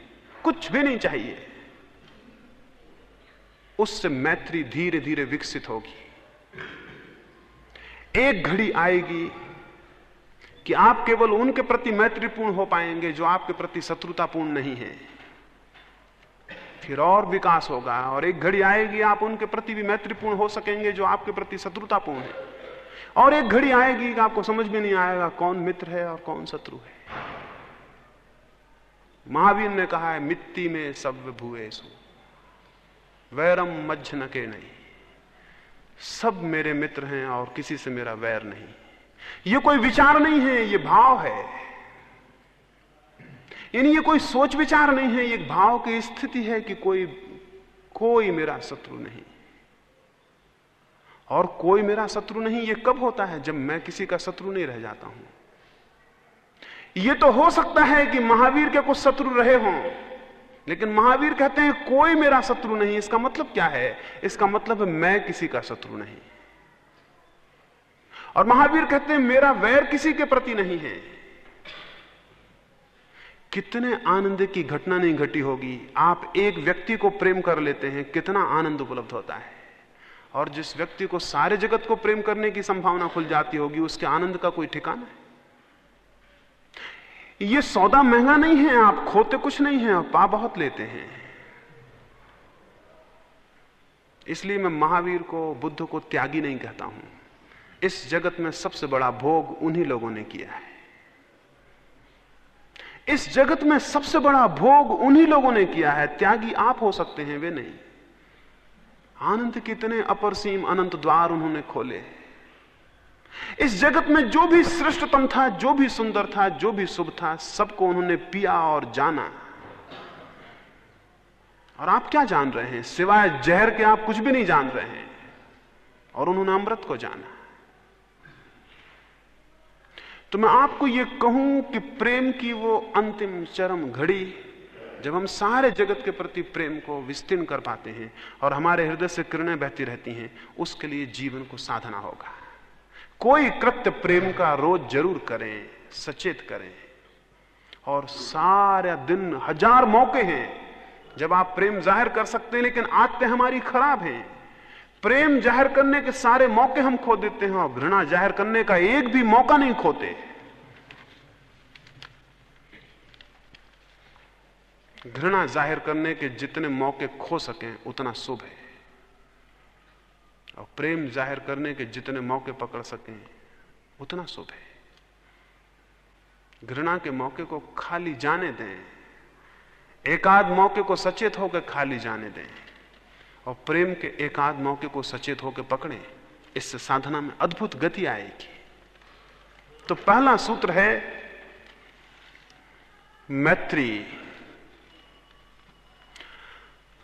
कुछ भी नहीं चाहिए। उससे मैत्री धीरे धीरे विकसित होगी। एक घड़ी आएगी कि आप केवल उनके प्रति मैत्रीपूर्ण हो पाएँगे जो आपके प्रति शत्रुतापूर्ण नहीं है। फिर और विकास होगा और एक घड़ी आएगी, आप उनके प्रति भी मैत्रीपूर्ण हो सकेंगे जो आपके प्रति शत्रुतापूर्ण है। और एक घड़ी आएगी कि आपको समझ में नहीं आएगा कौन मित्र है और कौन शत्रु है। महावीर ने कहा है, मिट्टी में सब भूएसु वैरम मध्य न के नहीं। सब मेरे मित्र हैं और किसी से मेरा वैर नहीं। ये कोई विचार नहीं है, ये भाव है। यानी ये कोई सोच विचार नहीं है ये भाव की स्थिति है कि कोई कोई मेरा शत्रु नहीं। और कोई मेरा शत्रु नहीं, ये कब होता है जब मैं किसी का शत्रु नहीं रह जाता हूँ? ये तो हो सकता है कि महावीर के कुछ शत्रु रहे हों, लेकिन महावीर कहते हैं, कोई मेरा शत्रु नहीं, इसका मतलब क्या है? इसका मतलब है, मैं किसी का शत्रु नहीं। और महावीर कहते हैं, मेरा वैर किसी के प्रति नहीं है। कितने आनंद की घटना नहीं घटी होगी। आप एक व्यक्ति को प्रेम कर लेते हैं, कितना आनंद उपलब्ध होता है। और जिस व्यक्ति को सारे जगत को प्रेम करने की संभावना खुल जाती होगी, उसके आनंद का कोई ठिकाना है? ये सौदा महँगा नहीं है, आप खोते कुछ नहीं है, आप पा बहुत लेते हैं। इसलिए मैं महावीर को, बुद्ध को त्यागी नहीं कहता हूँ। इस जगत में सबसे बड़ा भोग उन्हीं लोगों ने किया है। इस जगत में सबसे बड़ा भोग उन्हीं लोगों ने किया है, त्यागी आप हो सकते हैं, वे नहीं। आनंद कितने अपरसीम अनंत द्वार उन्होंने खोले। इस जगत में जो भी श्रेष्ठतम था, जो भी सुंदर था, जो भी शुभ था, सबको उन्होंने पिया और जाना। और आप क्या जान रहे हैं? सिवाय जहर के आप कुछ भी नहीं जान रहे हैं। और उन्होंने अमृत को जाना। तो मैं आपको यह कहूँ कि प्रेम की वो अंतिम चरम घड़ी, जब हम सारे जगत के प्रति प्रेम को विस्तीर्ण कर पाते हैं और हमारे हृदय से किरणें बहती रहती हैं, उसके लिए जीवन को साधना होगा। कोई कृत्य प्रेम का रोज ज़रूर करें, सचेत करें। और सारे दिन हज़ार मौके हैं जब आप प्रेम ज़ाहिर कर सकते हैं, लेकिन आदतें हमारी खराब हैं। प्रेम ज़ाहिर करने के सारे मौके हम खो देते हैं और घृणा ज़ाहिर करने का एक भी मौका नहीं खोते। घृणा ज़ाहिर करने के जितने मौके खो सकें, उतना शुभ है। और प्रेम ज़ाहिर करने के जितने मौके पकड़ सकें, उतना शुभ है। घृणा के मौके को खाली जाने दें, एकाध मौके को सचेत होकर खाली जाने दें, और प्रेम के एकाध मौके को सचेत होकर पकड़ें इससे साधना में अद्भुत गति आएगी। तो पहला सूत्र है, मैत्री।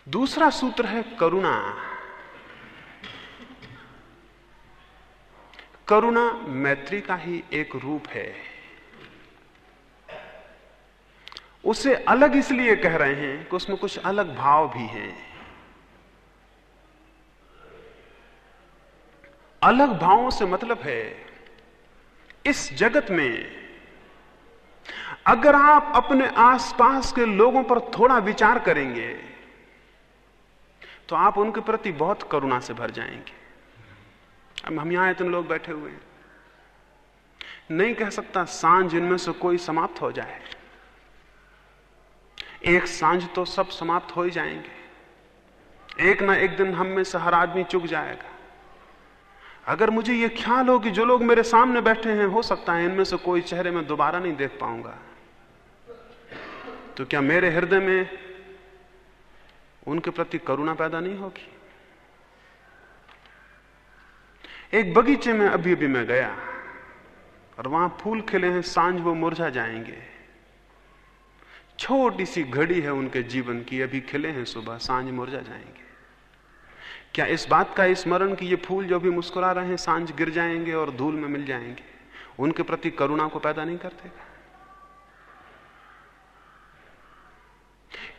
दूसरा सूत्र है करुणा। करुणा मैत्री का ही एक रूप है। उसे अलग इसलिए कह रहे हैं कि उसमें कुछ अलग भाव भी हैं। अलग भावों से मतलब है, इस जगत में अगर आप अपने आसपास के लोगों पर थोड़ा विचार करेंगे तो आप उनके प्रति बहुत करुणा से भर जाएँगे। अब हम यहाँ इतने लोग बैठे हुए हैं। नहीं कह सकता साँझ इनमें से कोई समाप्त हो जाए। एक साँझ तो सब समाप्त हो ही जाएँगे। एक ना एक दिन हम में से हर आदमी चुक जाएगा। अगर मुझे यह ख्याल हो कि जो लोग मेरे सामने बैठे हैं, हो सकता है इनमें से कोई चेहरे में दोबारा नहीं देख पाऊँगा। तो क्या मेरे हृदय में उनके प्रति करुणा पैदा नहीं होगी? एक बगीचे में अभी अभी मैं गया और वहाँ फूल खिले हैं, साँझ वो मुरझा जाएँगे। छोटी सी घड़ी है उनके जीवन की, अभी खिले हैं सुबह, साँझ मुरझा जाएँगे। क्या इस बात का स्मरण कि ये फूल जो भी मुस्कुरा रहे हैं, साँझ गिर जाएँगे और धूल में मिल जाएँगे, उनके प्रति करुणा को पैदा नहीं करते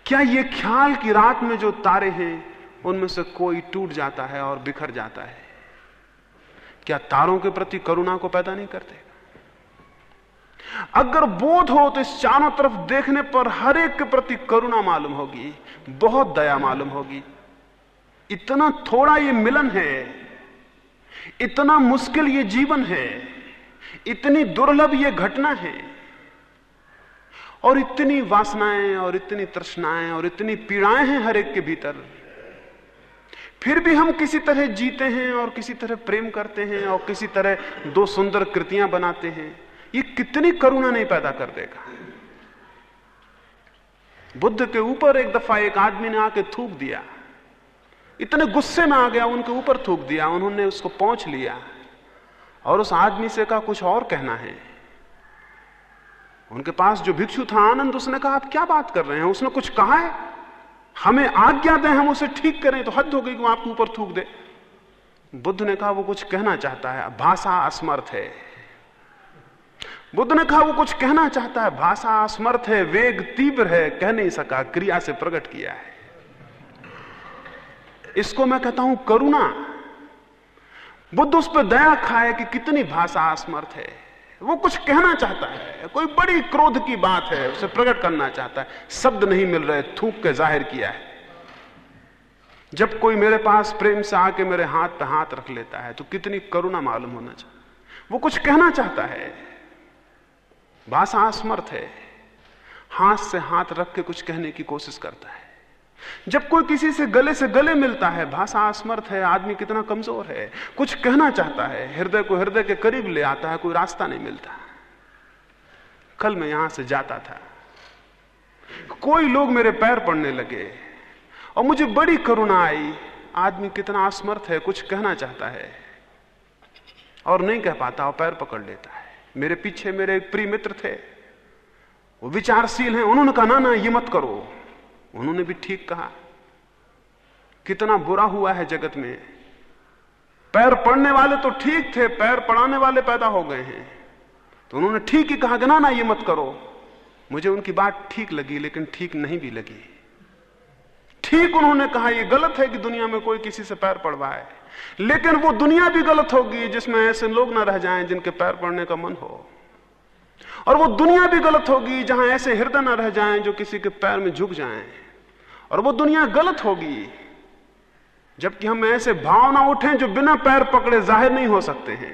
क्या ये ख्याल कि रात में जो तारे हैं, उनमें से कोई टूट जाता है और बिखर जाता है? क्या तारों के प्रति करुणा को पैदा नहीं करते? अगर बोध हो तो इस चारों तरफ़ देखने पर हर एक के प्रति करुणा मालूम होगी, बहुत दया मालूम होगी। इतना थोड़ा ये मिलन है, इतना मुश्किल ये जीवन है, इतनी दुर्लभ ये घटना है, और इतनी वासनाएँ और इतनी तृष्णाएँ और इतनी पीड़ाएँ हैं हर एक के भीतर। फिर भी हम किसी तरह जीते हैं और किसी तरह प्रेम करते हैं और किसी तरह दो सुंदर कृतियाँ बनाते हैं, ये कितनी करुणा नहीं पैदा कर देगा। बुद्ध के ऊपर एक दफ़ा एक आदमी ने आके थूक दिया। इतने गुस्से में आ गया, उनके ऊपर थूक दिया, उन्होंने उसको पहुँच लिया। और उस आदमी से कहा, कुछ और कहना है? उनके पास जो भिक्षु था, आनंद, उसने कहा, आप क्या बात कर रहे हैं? उसने कुछ कहा है? हमें आज्ञा दें, हम उसे ठीक करें तो हद हो गई कि आपके ऊपर थूक दे। बुद्ध ने कहा, वो कुछ कहना चाहता है। भाषा असमर्थ है। बुद्ध ने कहा, वो कुछ कहना चाहता है। भाषा असमर्थ है, वेग तीव्र है, कह नहीं सका, क्रिया से प्रकट किया है। इसको मैं कहता हूँ, करुणा। बुद्ध उस पर दया खाए कि कितनी भाषा असमर्थ है। वो कुछ कहना चाहता है। कोई बड़ी क्रोध की बात है, उसे प्रकट करना चाहता है। शब्द नहीं मिल रहे, थूक के ज़ाहिर किया है। जब कोई मेरे पास प्रेम से आके मेरे हाथ पे हाथ रख लेता है तो कितनी करुणा मालूम होना चाहिए। वो कुछ कहना चाहता है। भाषा असमर्थ है। हाथ से हाथ रख के कुछ कहने की कोशिश करता है। जब कोई किसी से गले से गले मिलता है, भाषा असमर्थ है, आदमी कितना कमज़ोर है, कुछ कहना चाहता है, हृदय को हृदय के करीब ले आता है, कोई रास्ता नहीं मिलता। कल मैं यहाँ से जाता था। कोई लोग मेरे पैर पड़ने लगे और मुझे बड़ी करुणा आई। आदमी कितना असमर्थ है, कुछ कहना चाहता है और नहीं कह पाता और पैर पकड़ लेता है। मेरे पीछे मेरे एक प्रिय मित्र थे। वो विचारशील हैं, उन्होंने कहा, ना ना, ये मत करो। उन्होंने भी ठीक कहा। कितना बुरा हुआ है जगत में। पैर पड़ने वाले तो ठीक थे, पैर पड़ाने वाले पैदा हो गए हैं। तो उन्होंने ठीक ही कहा कि ना ना, ये मत करो। मुझे उनकी बात ठीक लगी, लेकिन ठीक नहीं भी लगी। ठीक उन्होंने कहा यह गलत है कि दुनिया में कोई किसी से पैर पड़वाए। लेकिन वो दुनिया भी गलत होगी, जिसमें ऐसे लोग ना रह जाएँ जिनके पैर पड़ने का मन हो। और वो दुनिया भी गलत होगी, जहाँ ऐसे हृदय ना रह जाएँ जो किसी के पैर में झुक जाएँ। और वो दुनिया गलत होगी, जबकि हम ऐसे भाव ना उठें जो बिना पैर पकड़े ज़ाहिर नहीं हो सकते हैं।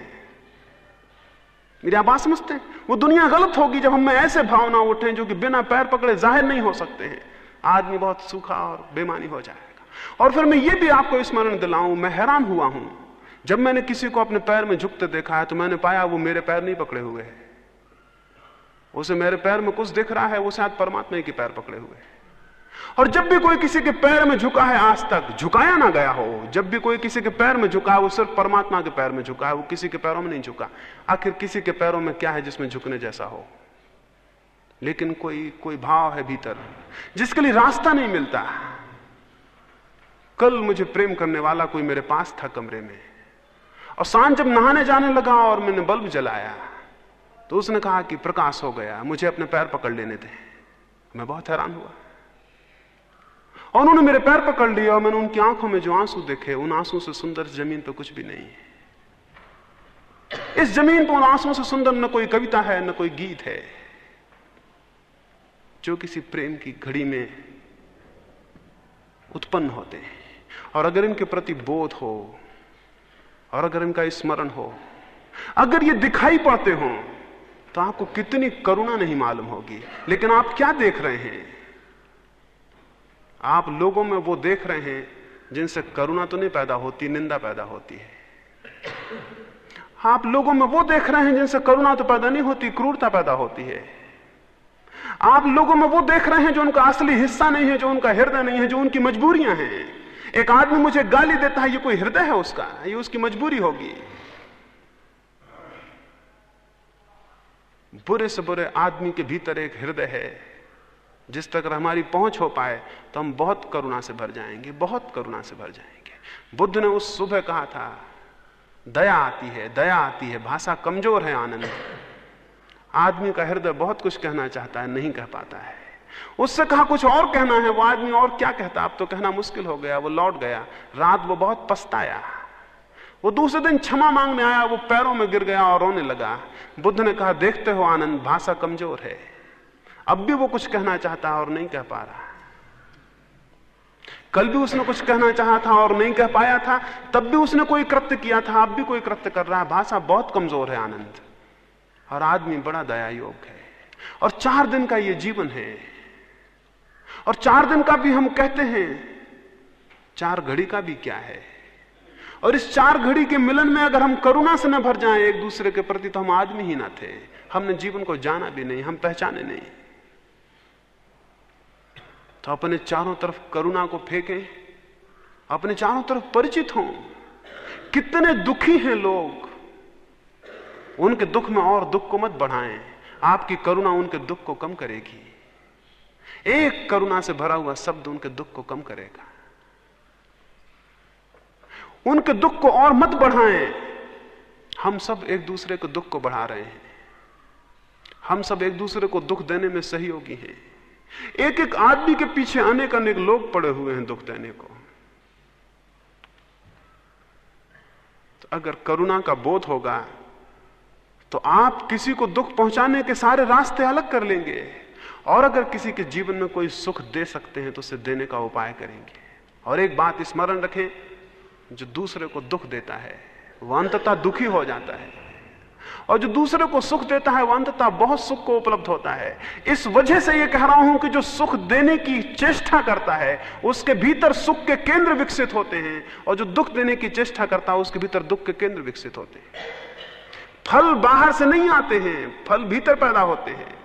मेरी आप बात समझते हैं? वो दुनिया गलत होगी जब हम ऐसे भाव ना उठें जो कि बिना पैर पकड़े ज़ाहिर नहीं हो सकते हैं। आदमी बहुत सूखा और बेमानी हो जाएगा। और फिर मैं ये भी आपको स्मरण दिलाऊं, मैं हैरान हुआ हूँ। जब मैंने किसी को अपने पैर में झुकते देखा है तो मैंने पाया वो मेरे पैर नहीं पकड़े हुए है। उसे मेरे पैर में कुछ दिख रहा है, वो शायद परमात्मा के पैर पकड़े हुए और जब भी कोई किसी के पैर में झुका है आज तक, झुकाया ना गया हो, जब भी कोई किसी के पैर में झुका है, वो सिर्फ़ परमात्मा के पैर में झुका है, वो किसी के पैरों में नहीं झुका। आखिर किसी के पैरों में क्या है जिसमें झुकने जैसा हो? लेकिन कोई कोई भाव है भीतर, जिसके लिए रास्ता नहीं मिलता। कल मुझे प्रेम करने वाला कोई मेरे पास था कमरे में, और साँझ जब नहाने जाने लगा और मैंने बल्ब जलाया तो उसने कहा कि प्रकाश हो गया, मुझे अपने पैर पकड़ लेने थे मैं बहुत हैरान हुआ। और उन्होंने मेरे पैर पकड़ लिया और मैंने उनकी आँखों में जो आँसू देखे, उन आँसू से सुंदर ज़मीन पर कुछ भी नहीं है। इस ज़मीन पर उन आंसुओं से सुंदर न कोई कविता है, न कोई गीत है, जो किसी प्रेम की घड़ी में उत्पन्न होते हैं। और अगर इनके प्रति बोध हो, और अगर इनका स्मरण हो, अगर ये दिखाई पड़ते हो तो आपको कितनी करुणा नहीं मालूम होगी। लेकिन आप क्या देख रहे हैं? आप लोगों में वो देख रहे हैं, जिनसे करुणा तो नहीं पैदा होती, निंदा पैदा होती है। आप लोगों में वो देख रहे हैं, जिनसे करुणा तो पैदा नहीं होती, क्रूरता पैदा होती है। आप लोगों में वो देख रहे हैं, जो उनका असली हिस्सा नहीं है, जो उनका हृदय नहीं है, जो उनकी मजबूरियाँ हैं। एक आदमी मुझे गाली देता है, ये कोई हृदय है उसका? ये उसकी मजबूरी होगी। बुरे से बुरे आदमी के भीतर एक हृदय है। जिस तक हमारी पहुँच हो पाए तो हम बहुत करुणा से भर जाएँगे, बहुत करुणा से भर जाएँगे। बुद्ध ने उस सुबह कहा था, दया आती है, दया आती है, भाषा कमज़ोर है आनंद। आदमी का हृदय बहुत कुछ कहना चाहता है, नहीं कह पाता है। उससे कहा, कुछ और कहना है, वो आदमी और क्या कहता? अब तो कहना मुश्किल हो गया, वो लौट गया। रात वो बहुत पछताया। वो दूसरे दिन क्षमा मांगने आया, वो पैरों में गिर गया और रोने लगा। बुद्ध ने कहा, देखते हो आनंद, भाषा कमज़ोर है। अब भी वो कुछ कहना चाहता और नहीं कह पा रहा। कल भी उसने कुछ कहना चाहा था और नहीं कह पाया था, तब भी उसने कोई कृत्य किया था, अब भी कोई कृत्य कर रहा। है भाषा बहुत कमज़ोर है आनंद, और आदमी बड़ा दया योग है, और चार दिन का ये जीवन है, और चार दिन का भी हम कहते हैं, चार घड़ी का भी क्या है? और इस चार घड़ी के मिलन में अगर हम करुणा से न भर जाएँ एक दूसरे के प्रति तो हम आदमी ही ना थे, हमने जीवन को जाना भी नहीं, हम पहचाने नहीं। तो अपने चारों तरफ़ करुणा को फेंकें, अपने चारों तरफ़ परिचित हों। कितने दुखी हैं लोग। उनके दुख में और दुख को मत बढ़ाएँ। आपकी करुणा उनके दुख को कम करेगी। एक करुणा से भरा हुआ शब्द उनके दुख को कम करेगा। उनके दुख को और मत बढ़ाएँ। हम सब एक दूसरे के दुख को बढ़ा रहे हैं। हम सब एक दूसरे को दुख देने में सहयोगी हैं। एक एक आदमी के पीछे अनेक अनेक लोग पड़े हुए हैं दुख देने को। तो अगर करुणा का बोध होगा तो आप किसी को दुख पहुँचाने के सारे रास्ते अलग कर लेंगे। और अगर किसी के जीवन में कोई सुख दे सकते हैं तो उसे देने का उपाय करेंगे। और एक बात स्मरण रखें, जो दूसरे को दुख देता है वह अंततः दुखी हो जाता है। और जो दूसरे को सुख देता है वह अंततः बहुत सुख को उपलब्ध होता है। इस वजह से यह कह रहा हूँ कि जो सुख देने की चेष्टा करता है, उसके भीतर सुख के केंद्र विकसित होते हैं और जो दुख देने की चेष्टा करता है, उसके भीतर दुख के केंद्र विकसित होते हैं। फल बाहर से नहीं आते हैं, फल भीतर पैदा होते हैं।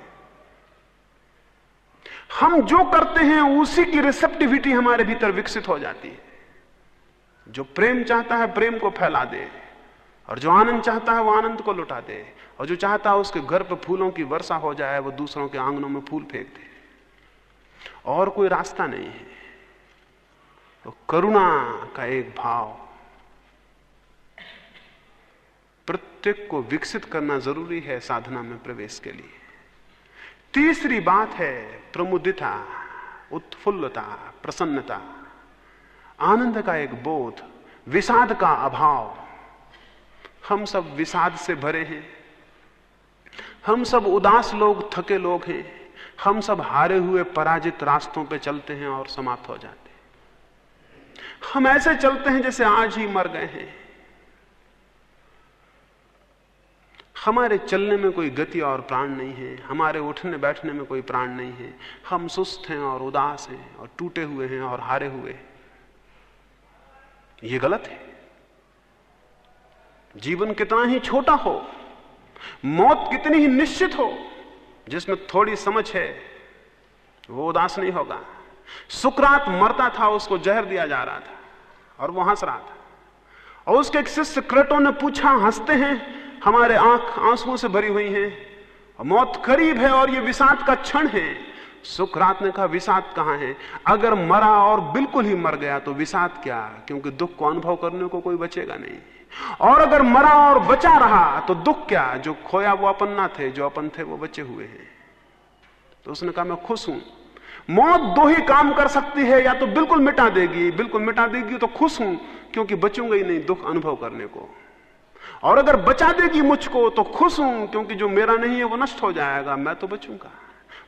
हम जो करते हैं, उसी की रिसेप्टिविटी हमारे भीतर विकसित हो जाती है। जो प्रेम चाहता है, प्रेम को फैला दे। और जो आनंद चाहता है वो आनंद को लुटा दे। और जो चाहता है उसके घर पर फूलों की वर्षा हो जाए, वो दूसरों के आंगनों में फूल फेंक दे। और कोई रास्ता नहीं है। तो करुणा का एक भाव प्रत्येक को विकसित करना ज़रूरी है साधना में प्रवेश के लिए। तीसरी बात है प्रमुदिता, उत्फुल्लता, प्रसन्नता। आनंद का एक बोध, विषाद का अभाव। हम सब विषाद से भरे हैं। हम सब उदास लोग, थके लोग हैं। हम सब हारे हुए, पराजित रास्तों पे चलते हैं और समाप्त हो जाते हैं। हम ऐसे चलते हैं जैसे आज ही मर गए हैं। हमारे चलने में कोई गति और प्राण नहीं है। हमारे उठने बैठने में कोई प्राण नहीं है। हम सुस्त हैं और उदास हैं और टूटे हुए हैं और हारे हुए हैं। ये गलत है। जीवन कितना ही छोटा हो, मौत कितनी ही निश्चित हो, जिसमें थोड़ी समझ है, वो उदास नहीं होगा। सुकरात मरता था, उसको जहर दिया जा रहा था और वो हंस रहा था। और उसके एक शिष्य क्रेटो ने पूछा, हँसते हैं? हमारे आँख आंसुओं से भरी हुई हैं। मौत करीब है और ये विषाद का क्षण है। सुखरात ने कहा, विषाद कहाँ है? अगर मरा और बिल्कुल ही मर गया तो विषाद क्या? क्योंकि दुख को अनुभव करने को कोई बचेगा नहीं। और अगर मरा और बचा रहा तो दुख क्या? जो खोया वो अपन ना थे, जो अपन थे वो बचे हुए हैं। तो उसने कहा, मैं खुश हूँ। मौत दो ही काम कर सकती है, या तो बिल्कुल मिटा देगी। बिल्कुल मिटा देगी तो खुश हूँ, क्योंकि बचूँगा ही नहीं दुख अनुभव करने को। और अगर बचा देगी मुझको तो खुश हूँ, क्योंकि जो मेरा नहीं है वो नष्ट हो जाएगा। मैं तो बचूँगा।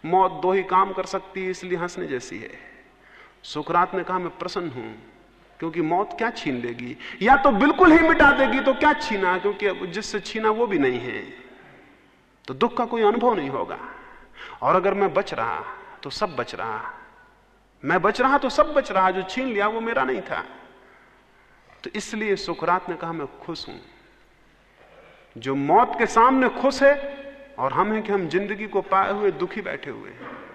मौत दो ही काम कर सकती है, इसलिए हंसने जैसी है। सुखरात ने कहा, मैं प्रसन्न हूँ। क्योंकि मौत क्या छीन लेगी? या तो बिल्कुल ही मिटा देगी तो क्या छीना? क्योंकि जिससे छीना वो भी नहीं है। तो दुख का कोई अनुभव नहीं होगा। और अगर मैं बच रहा तो सब बच रहा। मैं बच रहा तो सब बच रहा। जो छीन लिया, वो मेरा नहीं था। तो इसलिए सुखरात ने कहा, मैं खुश हूँ। जो मौत के सामने खुश है, और हम हैं कि हम ज़िंदगी को पाए हुए दुखी बैठे हुए हैं।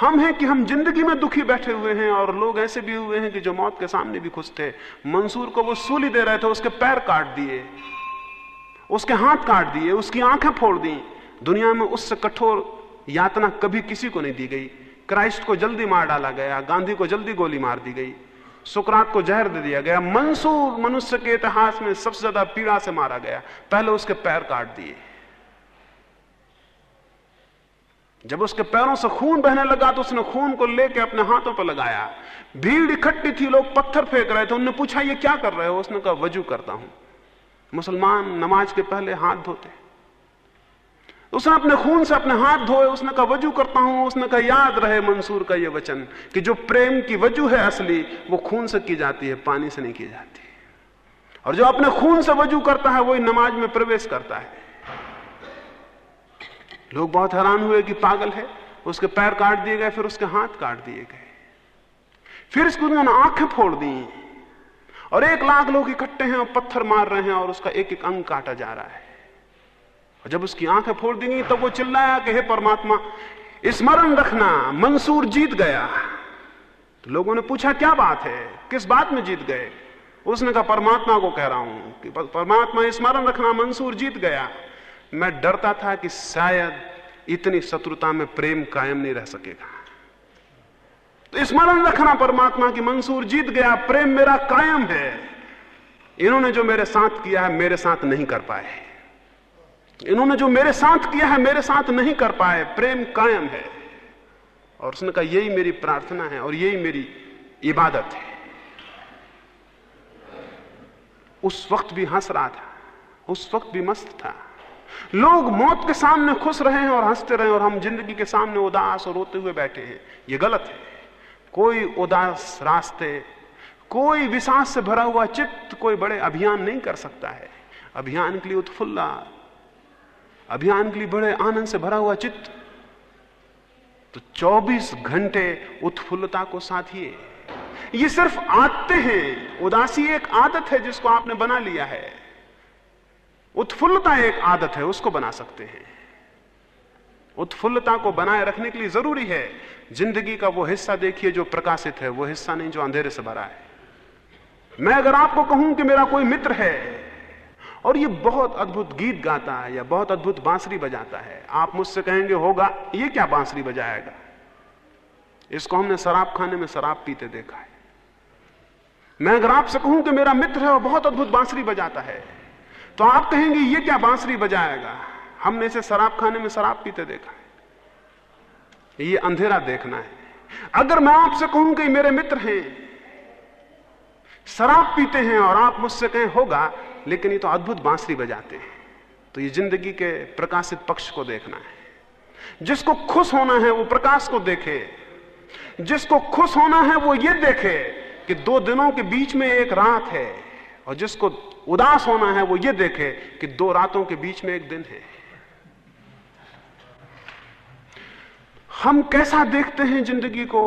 हम हैं कि हम ज़िंदगी में दुखी बैठे हुए हैं और लोग ऐसे भी हुए हैं कि जो मौत के सामने भी खुश थे। मंसूर को वो सूली दे रहे थे, उसके पैर काट दिए, उसके हाथ काट दिए, उसकी आँखें फोड़ दी। दुनिया में उससे कठोर यातना कभी किसी को नहीं दी गई। क्राइस्ट को जल्दी मार डाला गया, गांधी को जल्दी गोली मार दी गई, सुकरात को जहर दे दिया गया। मंसूर मनुष्य के इतिहास में सबसे ज़्यादा पीड़ा से मारा गया। पहले उसके पैर काट दिए। जब उसके पैरों से खून बहने लगा तो उसने खून को लेकर अपने हाथों पर लगाया। भीड़ इकट्ठी थी, लोग पत्थर फेंक रहे थे। उनने पूछा, ये क्या कर रहे हो? उसने कहा, वज़ू करता हूँ। मुसलमान नमाज़ के पहले हाथ धोते उसने अपने खून से अपने हाथ धोए। उसने कहा, वज़ू करता हूँ। उसने कहा, याद रहे मंसूर का यह वचन कि जो प्रेम की वज़ू है असली, वो खून से की जाती है, पानी से नहीं की जाती और जो अपने खून से वज़ू करता है वही नमाज़ में प्रवेश करता है। लोग बहुत हैरान हुए कि पागल है। उसके पैर काट दिए गए, फिर उसके हाथ काट दिए गए। फिर इसको उन्होंने आँखें फोड़ दी। और एक लाख लोग इकट्ठे हैं और पत्थर मार रहे हैं और उसका एक एक अंग काटा जा रहा है। और जब उसकी आँखें फोड़ दी गई, तब तो वो चिल्लाया कि, हे परमात्मा, स्मरण रखना, मंसूर जीत गया। तो लोगों ने पूछा, क्या बात है? किस बात में जीत गए? उसने कहा, परमात्मा को कह रहा हूँ कि, परमात्मा, स्मरण रखना, मंसूर जीत गया। मैं डरता था कि शायद इतनी शत्रुता में प्रेम कायम नहीं रह सकेगा। तो स्मरण रखना परमात्मा की मंसूर जीत गया, प्रेम मेरा कायम है। इन्होंने जो मेरे साथ किया है, मेरे साथ नहीं कर पाए। इन्होंने जो मेरे साथ किया है, मेरे साथ नहीं कर पाए, प्रेम कायम है। और उसने कहा, यही मेरी प्रार्थना है और यही मेरी इबादत है। उस वक्त भी हंस रहा था, उस वक्त भी मस्त था। लोग मौत के सामने खुश रहे हैं और हँसते रहे और हम ज़िंदगी के सामने उदास और रोते हुए बैठे हैं। ये गलत है। कोई उदास रास्ते, कोई विश्वास से भरा हुआ चित्त कोई बड़े अभियान नहीं कर सकता है। अभियान के लिए उत्फुल्ला, अभियान के लिए बड़े आनंद से भरा हुआ चित्त। तो 24 घंटे उत्फुल्लता को साथिए। ये सिर्फ़ आते हैं। उदासी एक आदत है जिसको आपने बना लिया है। उत्फुल्लता एक आदत है, उसको बना सकते हैं। उत्फुल्लता को बनाए रखने के लिए ज़रूरी है, ज़िंदगी का वो हिस्सा देखिए जो प्रकाशित है, वो हिस्सा नहीं जो अंधेरे से भरा है। मैं अगर आपको कहूँ कि मेरा कोई मित्र है, और ये बहुत अद्भुत गीत गाता है या बहुत अद्भुत बांसुरी बजाता है, आप मुझसे कहेंगे, होगा, ये क्या बांसुरी बजाएगा? इसको हमने शराब खाने में शराब पीते देखा है। मैं अगर आपसे कहूँ कि मेरा मित्र है और बहुत अद्भुत बांसुरी बजाता है तो आप कहेंगे, ये क्या बांसुरी बजाएगा? हमने इसे शराब खाने में शराब पीते देखा है। ये अंधेरा देखना है। अगर मैं आपसे कहूँ कि मेरे मित्र हैं, शराब पीते हैं और आप मुझसे कहें, होगा, लेकिन ये तो अद्भुत बांसुरी बजाते हैं तो ये ज़िंदगी के प्रकाशित पक्ष को देखना है। जिसको खुश होना है, वो प्रकाश को देखे। जिसको खुश होना है, वो ये देखे कि दो दिनों के बीच में एक रात है, और जिसको उदास होना है, वो ये देखे कि दो रातों के बीच में एक दिन है। हम कैसा देखते हैं ज़िंदगी को,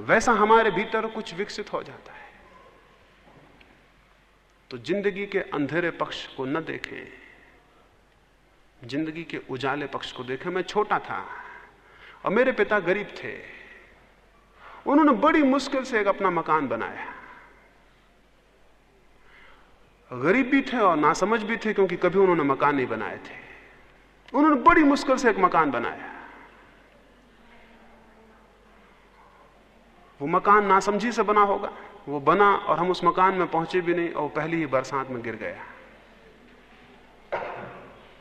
वैसा हमारे भीतर कुछ विकसित हो जाता है। तो ज़िंदगी के अंधेरे पक्ष को न देखें। ज़िंदगी के उजाले पक्ष को देखें। मैं छोटा था और मेरे पिता गरीब थे। उन्होंने बड़ी मुश्किल से एक अपना मकान बनाया। गरीब भी थे और नासमझ भी थे क्योंकि कभी उन्होंने मकान नहीं बनाए थे। उन्होंने बड़ी मुश्किल से एक मकान बनाया। वो मकान नासमझी से बना होगा। वो बना और हम उस मकान में पहुँचे भी नहीं और पहली ही बरसात में गिर गया।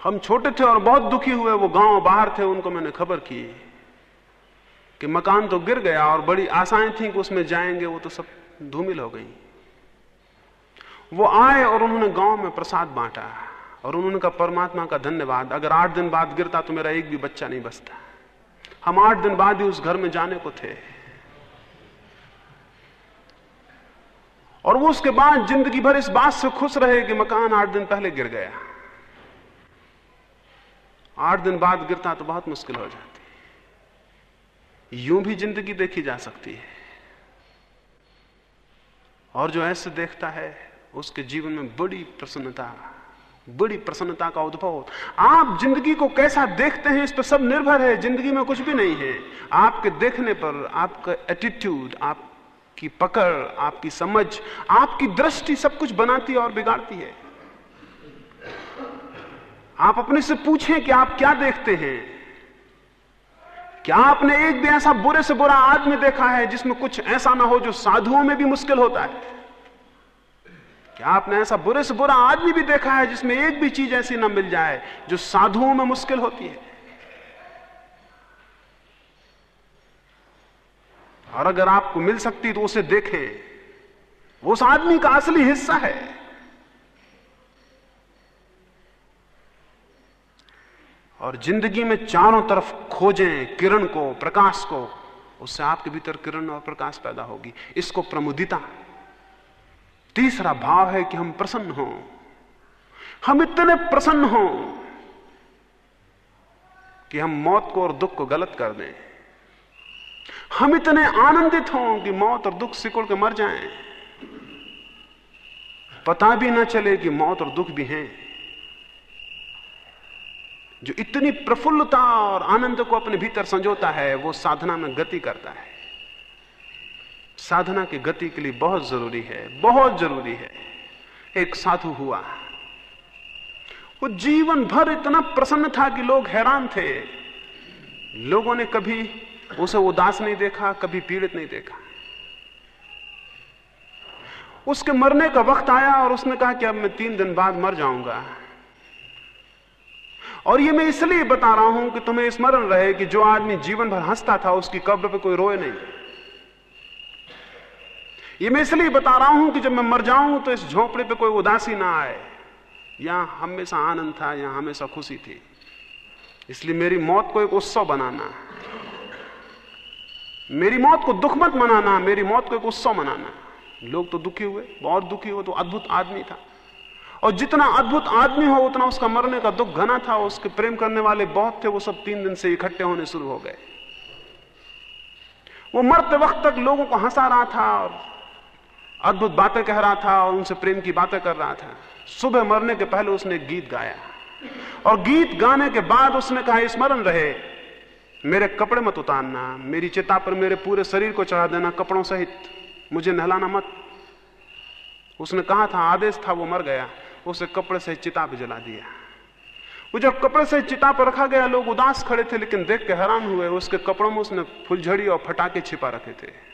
हम छोटे थे और बहुत दुखी हुए। वो गाँव बाहर थे, उनको मैंने खबर की कि मकान तो गिर गया और बड़ी आशाएँ थी कि उसमें जाएँगे, वो तो सब धूमिल हो गई। वो आए और उन्होंने गाँव में प्रसाद बांटा और उन्होंने कहा, परमात्मा का धन्यवाद। अगर आठ दिन बाद गिरता तो मेरा एक भी बच्चा नहीं बचता हम आठ दिन बाद ही उस घर में जाने को थे। और वो उसके बाद ज़िंदगी भर इस बात से खुश रहे कि मकान आठ दिन पहले गिर गया। आठ दिन बाद गिरता तो बहुत मुश्किल हो जाती। यूँ भी ज़िंदगी देखी जा सकती है। और जो ऐसे देखता है उसके जीवन में बड़ी प्रसन्नता बड़ी प्रसन्नता का उद्भव आप ज़िंदगी को कैसा देखते हैं इस पर सब निर्भर है, ज़िंदगी में कुछ भी नहीं है। आपके देखने पर आपका एटीट्यूड आपकी पकड़, आपकी समझ, आपकी दृष्टि सब कुछ बनाती और बिगाड़ती है। आप अपने से पूछें कि आप क्या देखते हैं। क्या आपने एक भी ऐसा बुरे से बुरा आदमी देखा है जिसमें कुछ ऐसा ना हो जो साधुओं में भी मुश्किल होता है? क्या आपने ऐसा बुरे से बुरा आदमी भी देखा है जिसमें एक भी चीज़ ऐसी ना मिल जाए जो साधुओं में मुश्किल होती है? और अगर आपको मिल सकती तो उसे देखें। वो उस आदमी का असली हिस्सा है। और ज़िंदगी में चारों तरफ़ खोजें, किरण को, प्रकाश को, उससे आपके भीतर किरण और प्रकाश पैदा होगी। इसको प्रमुदिता तीसरा भाव है कि हम प्रसन्न हों। हम इतने प्रसन्न हों कि हम मौत को और दुख को गलत कर दें। हम इतने आनंदित हों कि मौत और दुख सिकुड़ के मर जाएँ। पता भी ना चले कि मौत और दुख भी हैं। जो इतनी प्रफुल्लता और आनंद को अपने भीतर संजोता है, वो साधना में गति करता है। साधना की गति के लिए बहुत ज़रूरी है, बहुत ज़रूरी है। एक साधु हुआ। वो जीवन भर इतना प्रसन्न था कि लोग हैरान थे। लोगों ने कभी उसे उदास नहीं देखा, कभी पीड़ित नहीं देखा। उसके मरने का वक्त आया और उसने कहा कि अब मैं तीन दिन बाद मर जाऊँगा। और ये मैं इसलिए बता रहा हूँ कि तुम्हें स्मरण रहे कि जो आदमी जीवन भर हंसता था, उसकी कब्र पे कोई रोए नहीं। ये मैं इसलिए बता रहा हूँ कि जब मैं मर जाऊँ तो इस झोंपड़े पे कोई उदासी ना आए। यहाँ हमेशा आनंद था, यहाँ हमेशा खुशी थी। इसलिए मेरी मौत को एक उत्सव बनाना। मेरी मौत को दुख मत मनाना, मेरी मौत को एक उत्सव मनाना। लोग तो दुखी हुए, बहुत दुखी हुए तो अद्भुत आदमी था। और जितना अद्भुत आदमी हो, उतना उसका मरने का दुख घना था, उसके प्रेम करने वाले बहुत थे, वो सब तीन दिन से इकट्ठे होने शुरू हो गए। वो मरते वक्त तक लोगों को हंसा रहा था और अद्भुत बातें कह रहा था और उनसे प्रेम की बातें कर रहा था। सुबह मरने के पहले उसने गीत गाया। और गीत गाने के बाद उसने कहा, स्मरण रहे, मेरे कपड़े मत उतारना, मेरी चिता पर मेरे पूरे शरीर को चढ़ा देना, कपड़ों सहित मुझे नहलाना मत। उसने कहा था, आदेश था, वो मर गया, उसे कपड़े से चिता पर जला दिया। वो जब कपड़े से चिता पर रखा गया, लोग उदास खड़े थे, लेकिन देख के हैरान हुए, उसके कपड़ों में उसने फुलझड़ी और फटाके छिपा रखे थे।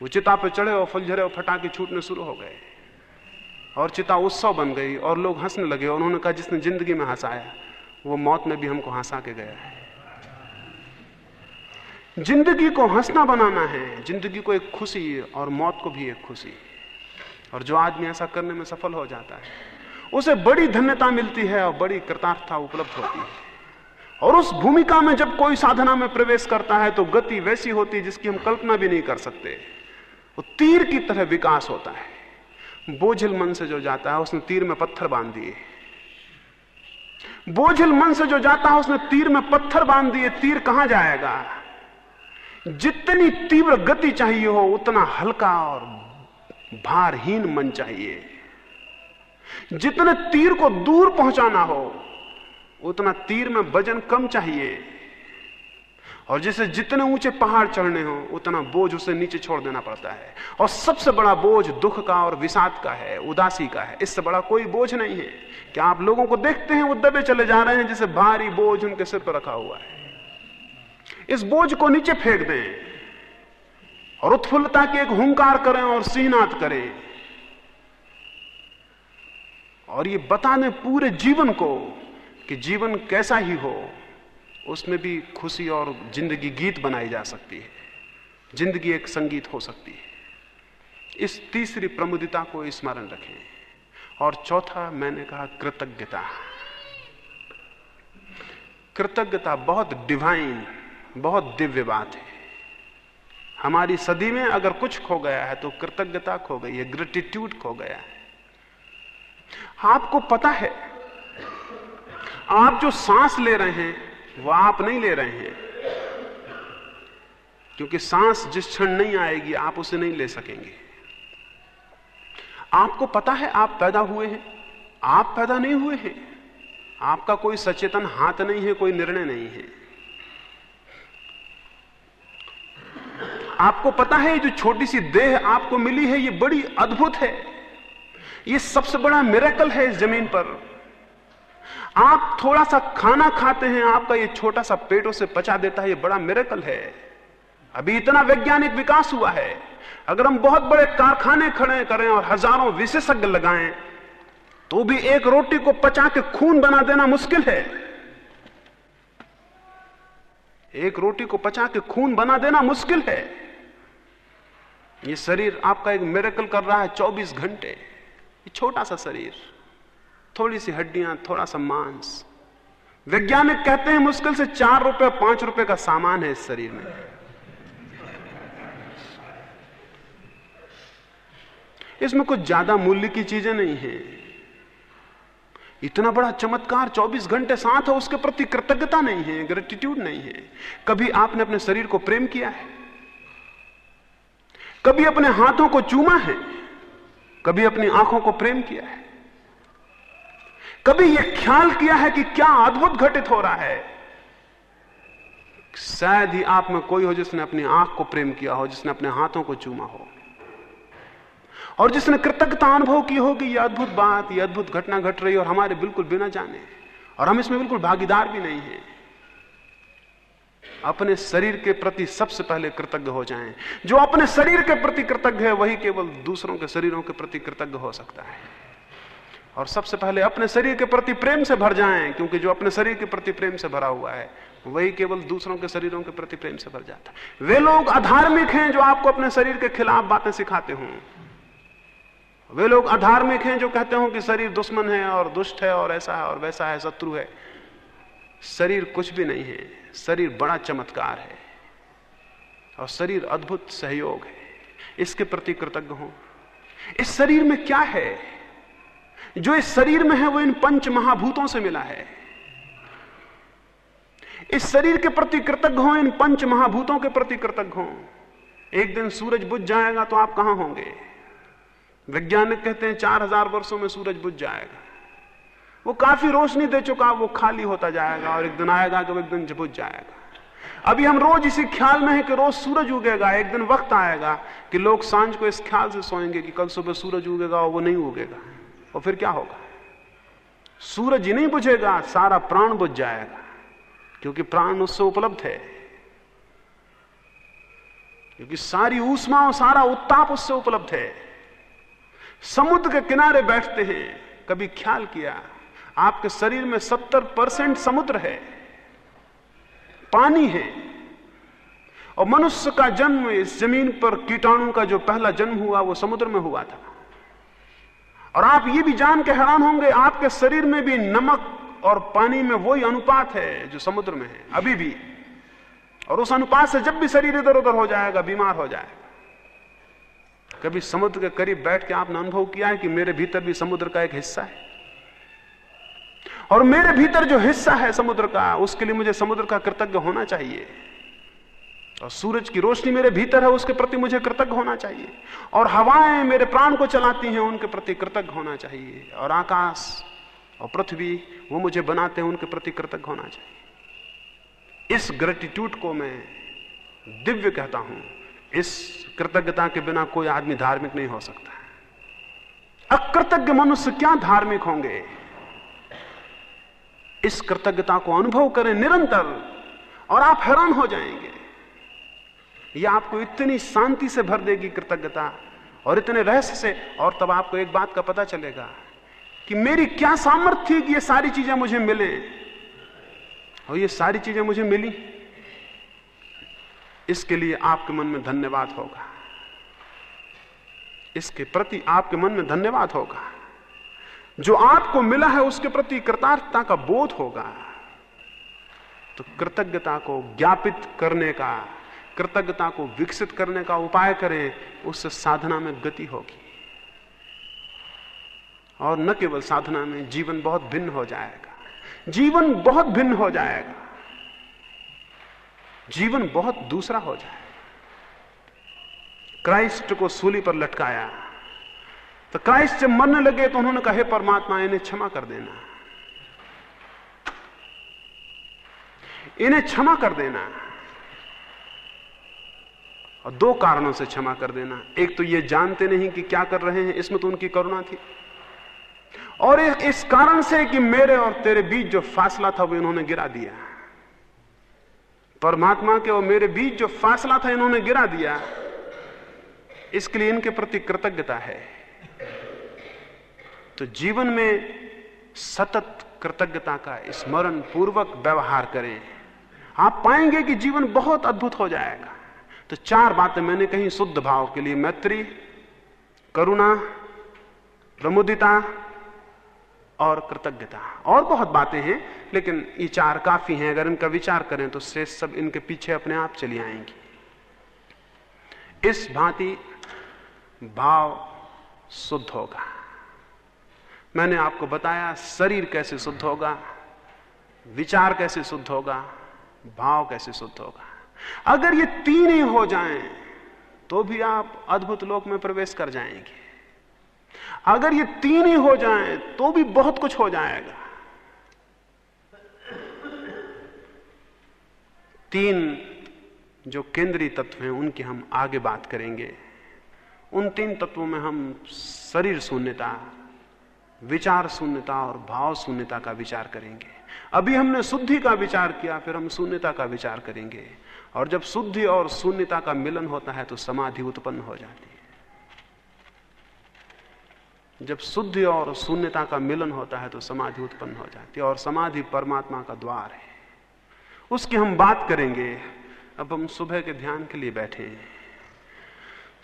वो चिता पर चढ़े और फुलझड़े और फटाके छूटने शुरू हो गए। और चिता उत्सव बन गई और लोग हंसने लगे और उन्होंने कहा, जिसने ज़िंदगी में हंसाया, वो मौत में भी हमको हंसा के गया है। ज़िंदगी को हंसना बनाना है। ज़िंदगी को एक खुशी और मौत को भी एक खुशी। और जो आदमी ऐसा करने में सफल हो जाता है, उसे बड़ी धन्यता मिलती है और बड़ी कृतार्थता उपलब्ध होती है। और उस भूमिका में जब कोई साधना में प्रवेश करता है तो गति वैसी होती है जिसकी हम कल्पना भी नहीं कर सकते। वो तीर की तरह विकास होता है। बोझिल मन से जो जाता है, उसने तीर में पत्थर बाँध दिए। बोझिल मन से जो जाता है, उसने तीर में पत्थर बाँध दिए। तीर कहाँ जाएगा? जितनी तीव्र गति चाहिए हो, उतना हल्का और भारहीन मन चाहिए। जितने तीर को दूर पहुंचाना हो, उतना तीर में वज़न कम चाहिए। और जिसे जितने ऊँचे पहाड़ चढ़ने हो, उतना बोझ उसे नीचे छोड़ देना पड़ता है। और सबसे बड़ा बोझ दुख का और विषाद का है, उदासी का है। इससे बड़ा कोई बोझ नहीं है। कि आप लोगों को देखते हैं, वो दबे चले जा रहे हैं, जैसे भारी बोझ उनके सिर पर रखा हुआ है। इस बोझ को नीचे फेंक दें और उत्फुल्लता के एक हुंकार करें और सिहनाथ करें। और ये बता दें पूरे जीवन को कि जीवन कैसा ही हो उसमें भी खुशी और ज़िंदगी गीत बनाई जा सकती है। ज़िंदगी एक संगीत हो सकती है। इस तीसरी प्रमुदिता को स्मरण रखें। और चौथा, मैंने कहा, कृतज्ञता। कृतज्ञता बहुत डिवाइन बहुत दिव्य बात है। हमारी सदी में अगर कुछ खो गया है तो कृतज्ञता खो गई है ग्रेटिट्यूड खो गया है। आपको पता है, आप जो सांस ले रहे हैं वो आप नहीं ले रहे हैं। क्योंकि सांस जिस क्षण नहीं आएगी, आप उसे नहीं ले सकेंगे। आपको पता है आप पैदा हुए हैं? आप पैदा नहीं हुए हैं। आपका कोई सचेतन हाथ नहीं है, कोई निर्णय नहीं है। आपको पता है जो छोटी सी देह आपको मिली है, ये बड़ी अद्भुत है। ये सबसे बड़ा मेरेकल है इस ज़मीन पर। आप थोड़ा सा खाना खाते हैं, आपका ये छोटा सा पेटों से पचा देता है, ये बड़ा मेरेकल है। अभी इतना वैज्ञानिक विकास हुआ है। अगर हम बहुत बड़े कारखाने खड़े करें और हज़ारों विशेषज्ञ लगाएँ तो भी एक रोटी को पचा के खून बना देना मुश्किल है। एक रोटी को पचा के खून बना देना मुश्किल है। ये शरीर आपका एक मेरेकल कर रहा है 24 घंटे। ये छोटा सा शरीर। थोड़ी सी हड्डियाँ थोड़ा सा मांस। वैज्ञानिक कहते हैं मुश्किल से चार रुपए, पाँच रुपए का सामान है इस शरीर में। इसमें कुछ ज़्यादा मूल्य की चीज़ें नहीं है। इतना बड़ा चमत्कार 24 घंटे साथ है उसके प्रति कृतज्ञता नहीं है ग्रेटिट्यूड नहीं है। कभी आपने अपने शरीर को प्रेम किया है? कभी अपने हाथों को चूमा है? कभी अपनी आँखों को प्रेम किया है? कभी यह ख्याल किया है कि क्या अद्भुत घटित हो रहा है? शायद ही आप में कोई हो जिसने अपनी आँख को प्रेम किया हो, जिसने अपने हाथों को चूमा हो। और जिसने कृतज्ञता अनुभव की होगी यह अद्भुत बात यह अद्भुत घटना घट रही और हमारे बिल्कुल बिना जाने और हम इसमें बिल्कुल भागीदार भी नहीं है। अपने शरीर के प्रति सबसे पहले कृतज्ञ हो जाएँ। जो अपने शरीर के प्रति कृतज्ञ है, वही केवल दूसरों के शरीरों के प्रति कृतज्ञ हो सकता है। और सबसे पहले अपने शरीर के प्रति प्रेम से भर जाएँ, क्योंकि जो अपने शरीर के प्रति प्रेम से भरा हुआ है, वही केवल दूसरों के शरीरों के प्रति प्रेम से भर जाता है। वे लोग अधार्मिक हैं जो आपको अपने शरीर के खिलाफ बातें सिखाते हों। वे लोग अधार्मिक हैं जो कहते हो कि शरीर दुश्मन है और दुष्ट है और ऐसा है और वैसा है, शत्रु है। शरीर कुछ भी नहीं है, शरीर बड़ा चमत्कार है और शरीर अद्भुत सहयोग है। इसके प्रति कृतज्ञ हो। इस शरीर में क्या है? जो इस शरीर में है, वो इन पंच महाभूतों से मिला है। इस शरीर के प्रति कृतज्ञ हो, इन पंच महाभूतों के प्रति कृतज्ञ हो। एक दिन सूरज बुझ जाएगा तो आप कहाँ होंगे? वैज्ञानिक कहते हैं, चार हज़ार वर्षों में सूरज बुझ जाएगा। वो काफ़ी रोशनी दे चुका, वो खाली होता जाएगा और एक दिन आएगा कि एक दिन बुझ जाएगा। अभी हम रोज इसी ख्याल में है कि रोज सूरज उगेगा, एक दिन वक्त आएगा कि लोग साँझ को इस ख्याल से सोएँगे कि कल सुबह सूरज उगेगा और वो नहीं उगेगा। और फिर क्या होगा? सूरज ही नहीं बुझेगा, सारा प्राण बुझ जाएगा, क्योंकि प्राण उससे उपलब्ध है। क्योंकि सारी ऊष्मा और सारा उत्ताप उससे उपलब्ध है। समुद्र के किनारे बैठते हैं, कभी ख्याल किया, आपके शरीर में सत्तर परसेंट समुद्र है, पानी है, और मनुष्य का जन्म इस ज़मीन पर कीटाणु का जो पहला जन्म हुआ, वो समुद्र में हुआ था। और आप ये भी जान के हैरान होंगे, आपके शरीर में भी नमक और पानी में वही अनुपात है जो समुद्र में है, अभी भी। और उस अनुपात से जब भी शरीर इधर उधर हो जाएगा, बीमार हो जाएगा। कभी समुद्र के करीब बैठ के आपने अनुभव किया है कि मेरे भीतर भी समुद्र का एक हिस्सा है? और मेरे भीतर जो हिस्सा है समुद्र का, उसके लिए मुझे समुद्र का कृतज्ञ होना चाहिए। और सूरज की रोशनी मेरे भीतर है, उसके प्रति मुझे कृतज्ञ होना चाहिए। और हवाएँ मेरे प्राण को चलाती हैं, उनके प्रति कृतज्ञ होना चाहिए। और आकाश और पृथ्वी, वो मुझे बनाते हैं, उनके प्रति कृतज्ञ होना चाहिए। इस ग्रेटिट्यूड को मैं दिव्य कहता हूँ। इस कृतज्ञता के बिना कोई आदमी धार्मिक नहीं हो सकता अकृतज्ञ मनुष्य क्या धार्मिक होंगे? इस कृतज्ञता को अनुभव करें निरंतर, और आप हैरान हो जाएँगे। यह आपको इतनी शांति से भर देगी कृतज्ञता और इतने रहस्य से, और तब आपको एक बात का पता चलेगा कि मेरी क्या सामर्थ्य थी कि ये सारी चीज़ें मुझे मिले। और ये सारी चीज़ें मुझे मिली। इसके लिए आपके मन में धन्यवाद होगा। इसके प्रति आपके मन में धन्यवाद होगा। जो आपको मिला है उसके प्रति कृतार्थता का बोध होगा। तो कृतज्ञता को ज्ञापित करने का कृतज्ञता को विकसित करने का उपाय करें उससे साधना में गति होगी। और न केवल साधना में, जीवन बहुत भिन्न हो जाएगा। जीवन बहुत भिन्न हो जाएगा। जीवन बहुत दूसरा हो जाएगा क्राइस्ट को सूली पर लटकाया। तो क्राइस्ट जब मरने लगे तो उन्होंने कहे, परमात्मा, इन्हें क्षमा कर देना। इन्हें क्षमा कर देना। और दो कारणों से क्षमा कर देना। एक तो ये जानते नहीं कि क्या कर रहे हैं, इसमें तो उनकी करुणा थी। और इस कारण से कि मेरे और तेरे बीच जो फासला था वो इन्होंने गिरा दिया। परमात्मा के और मेरे बीच जो फासला था इन्होंने गिरा दिया। इसके लिए इनके प्रति कृतज्ञता है। तो जीवन में सतत कृतज्ञता का स्मरण पूर्वक व्यवहार करें। आप पाएँगे कि जीवन बहुत अद्भुत हो जाएगा। तो चार बातें मैंने कही, शुद्ध भाव के लिए मैत्री, करुणा, प्रमुदिता और कृतज्ञता। और बहुत बातें हैं, लेकिन ये चार काफ़ी हैं। अगर इनका विचार करें तो शेष सब इनके पीछे अपने आप चली आएँगी। इस भांति भाव शुद्ध होगा। मैंने आपको बताया, शरीर कैसे शुद्ध होगा, विचार कैसे शुद्ध होगा, भाव कैसे शुद्ध होगा। अगर ये तीन ही हो जाएँ तो भी आप अद्भुत लोक में प्रवेश कर जाएँगे। अगर ये तीन ही हो जाएँ तो भी बहुत कुछ हो जाएगा। तीन जो केंद्रीय तत्व हैं, उनकी हम आगे बात करेंगे। उन तीन तत्वों में हम शरीर शून्यता, विचार शून्यता और भाव शून्यता का विचार करेंगे। अभी हमने शुद्धि का विचार किया, फिर हम शून्यता का विचार करेंगे। और जब शुद्धि और शून्यता का मिलन होता है तो समाधि उत्पन्न हो जाती है। जब शुद्धि और शून्यता का मिलन होता है तो समाधि उत्पन्न हो जाती है और समाधि परमात्मा का द्वार है। उसकी हम बात करेंगे। अब हम सुबह के ध्यान के लिए बैठे हैं।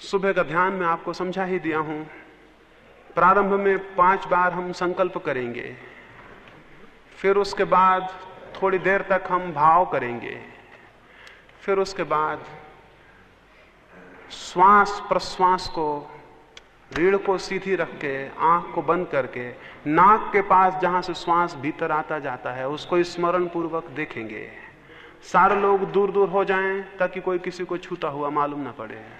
सुबह का ध्यान मैं आपको समझा ही दिया हूँ। प्रारंभ में पाँच बार हम संकल्प करेंगे। फिर उसके बाद थोड़ी देर तक हम भाव करेंगे। फिर उसके बाद श्वास प्रश्वास को, रीढ़ को सीधी रख के, आँख को बंद करके, नाक के पास जहाँ से श्वास भीतर आता जाता है, उसको स्मरण पूर्वक देखेंगे। सारे लोग दूर दूर हो जाएँ ताकि कोई किसी को छूता हुआ मालूम ना पड़े।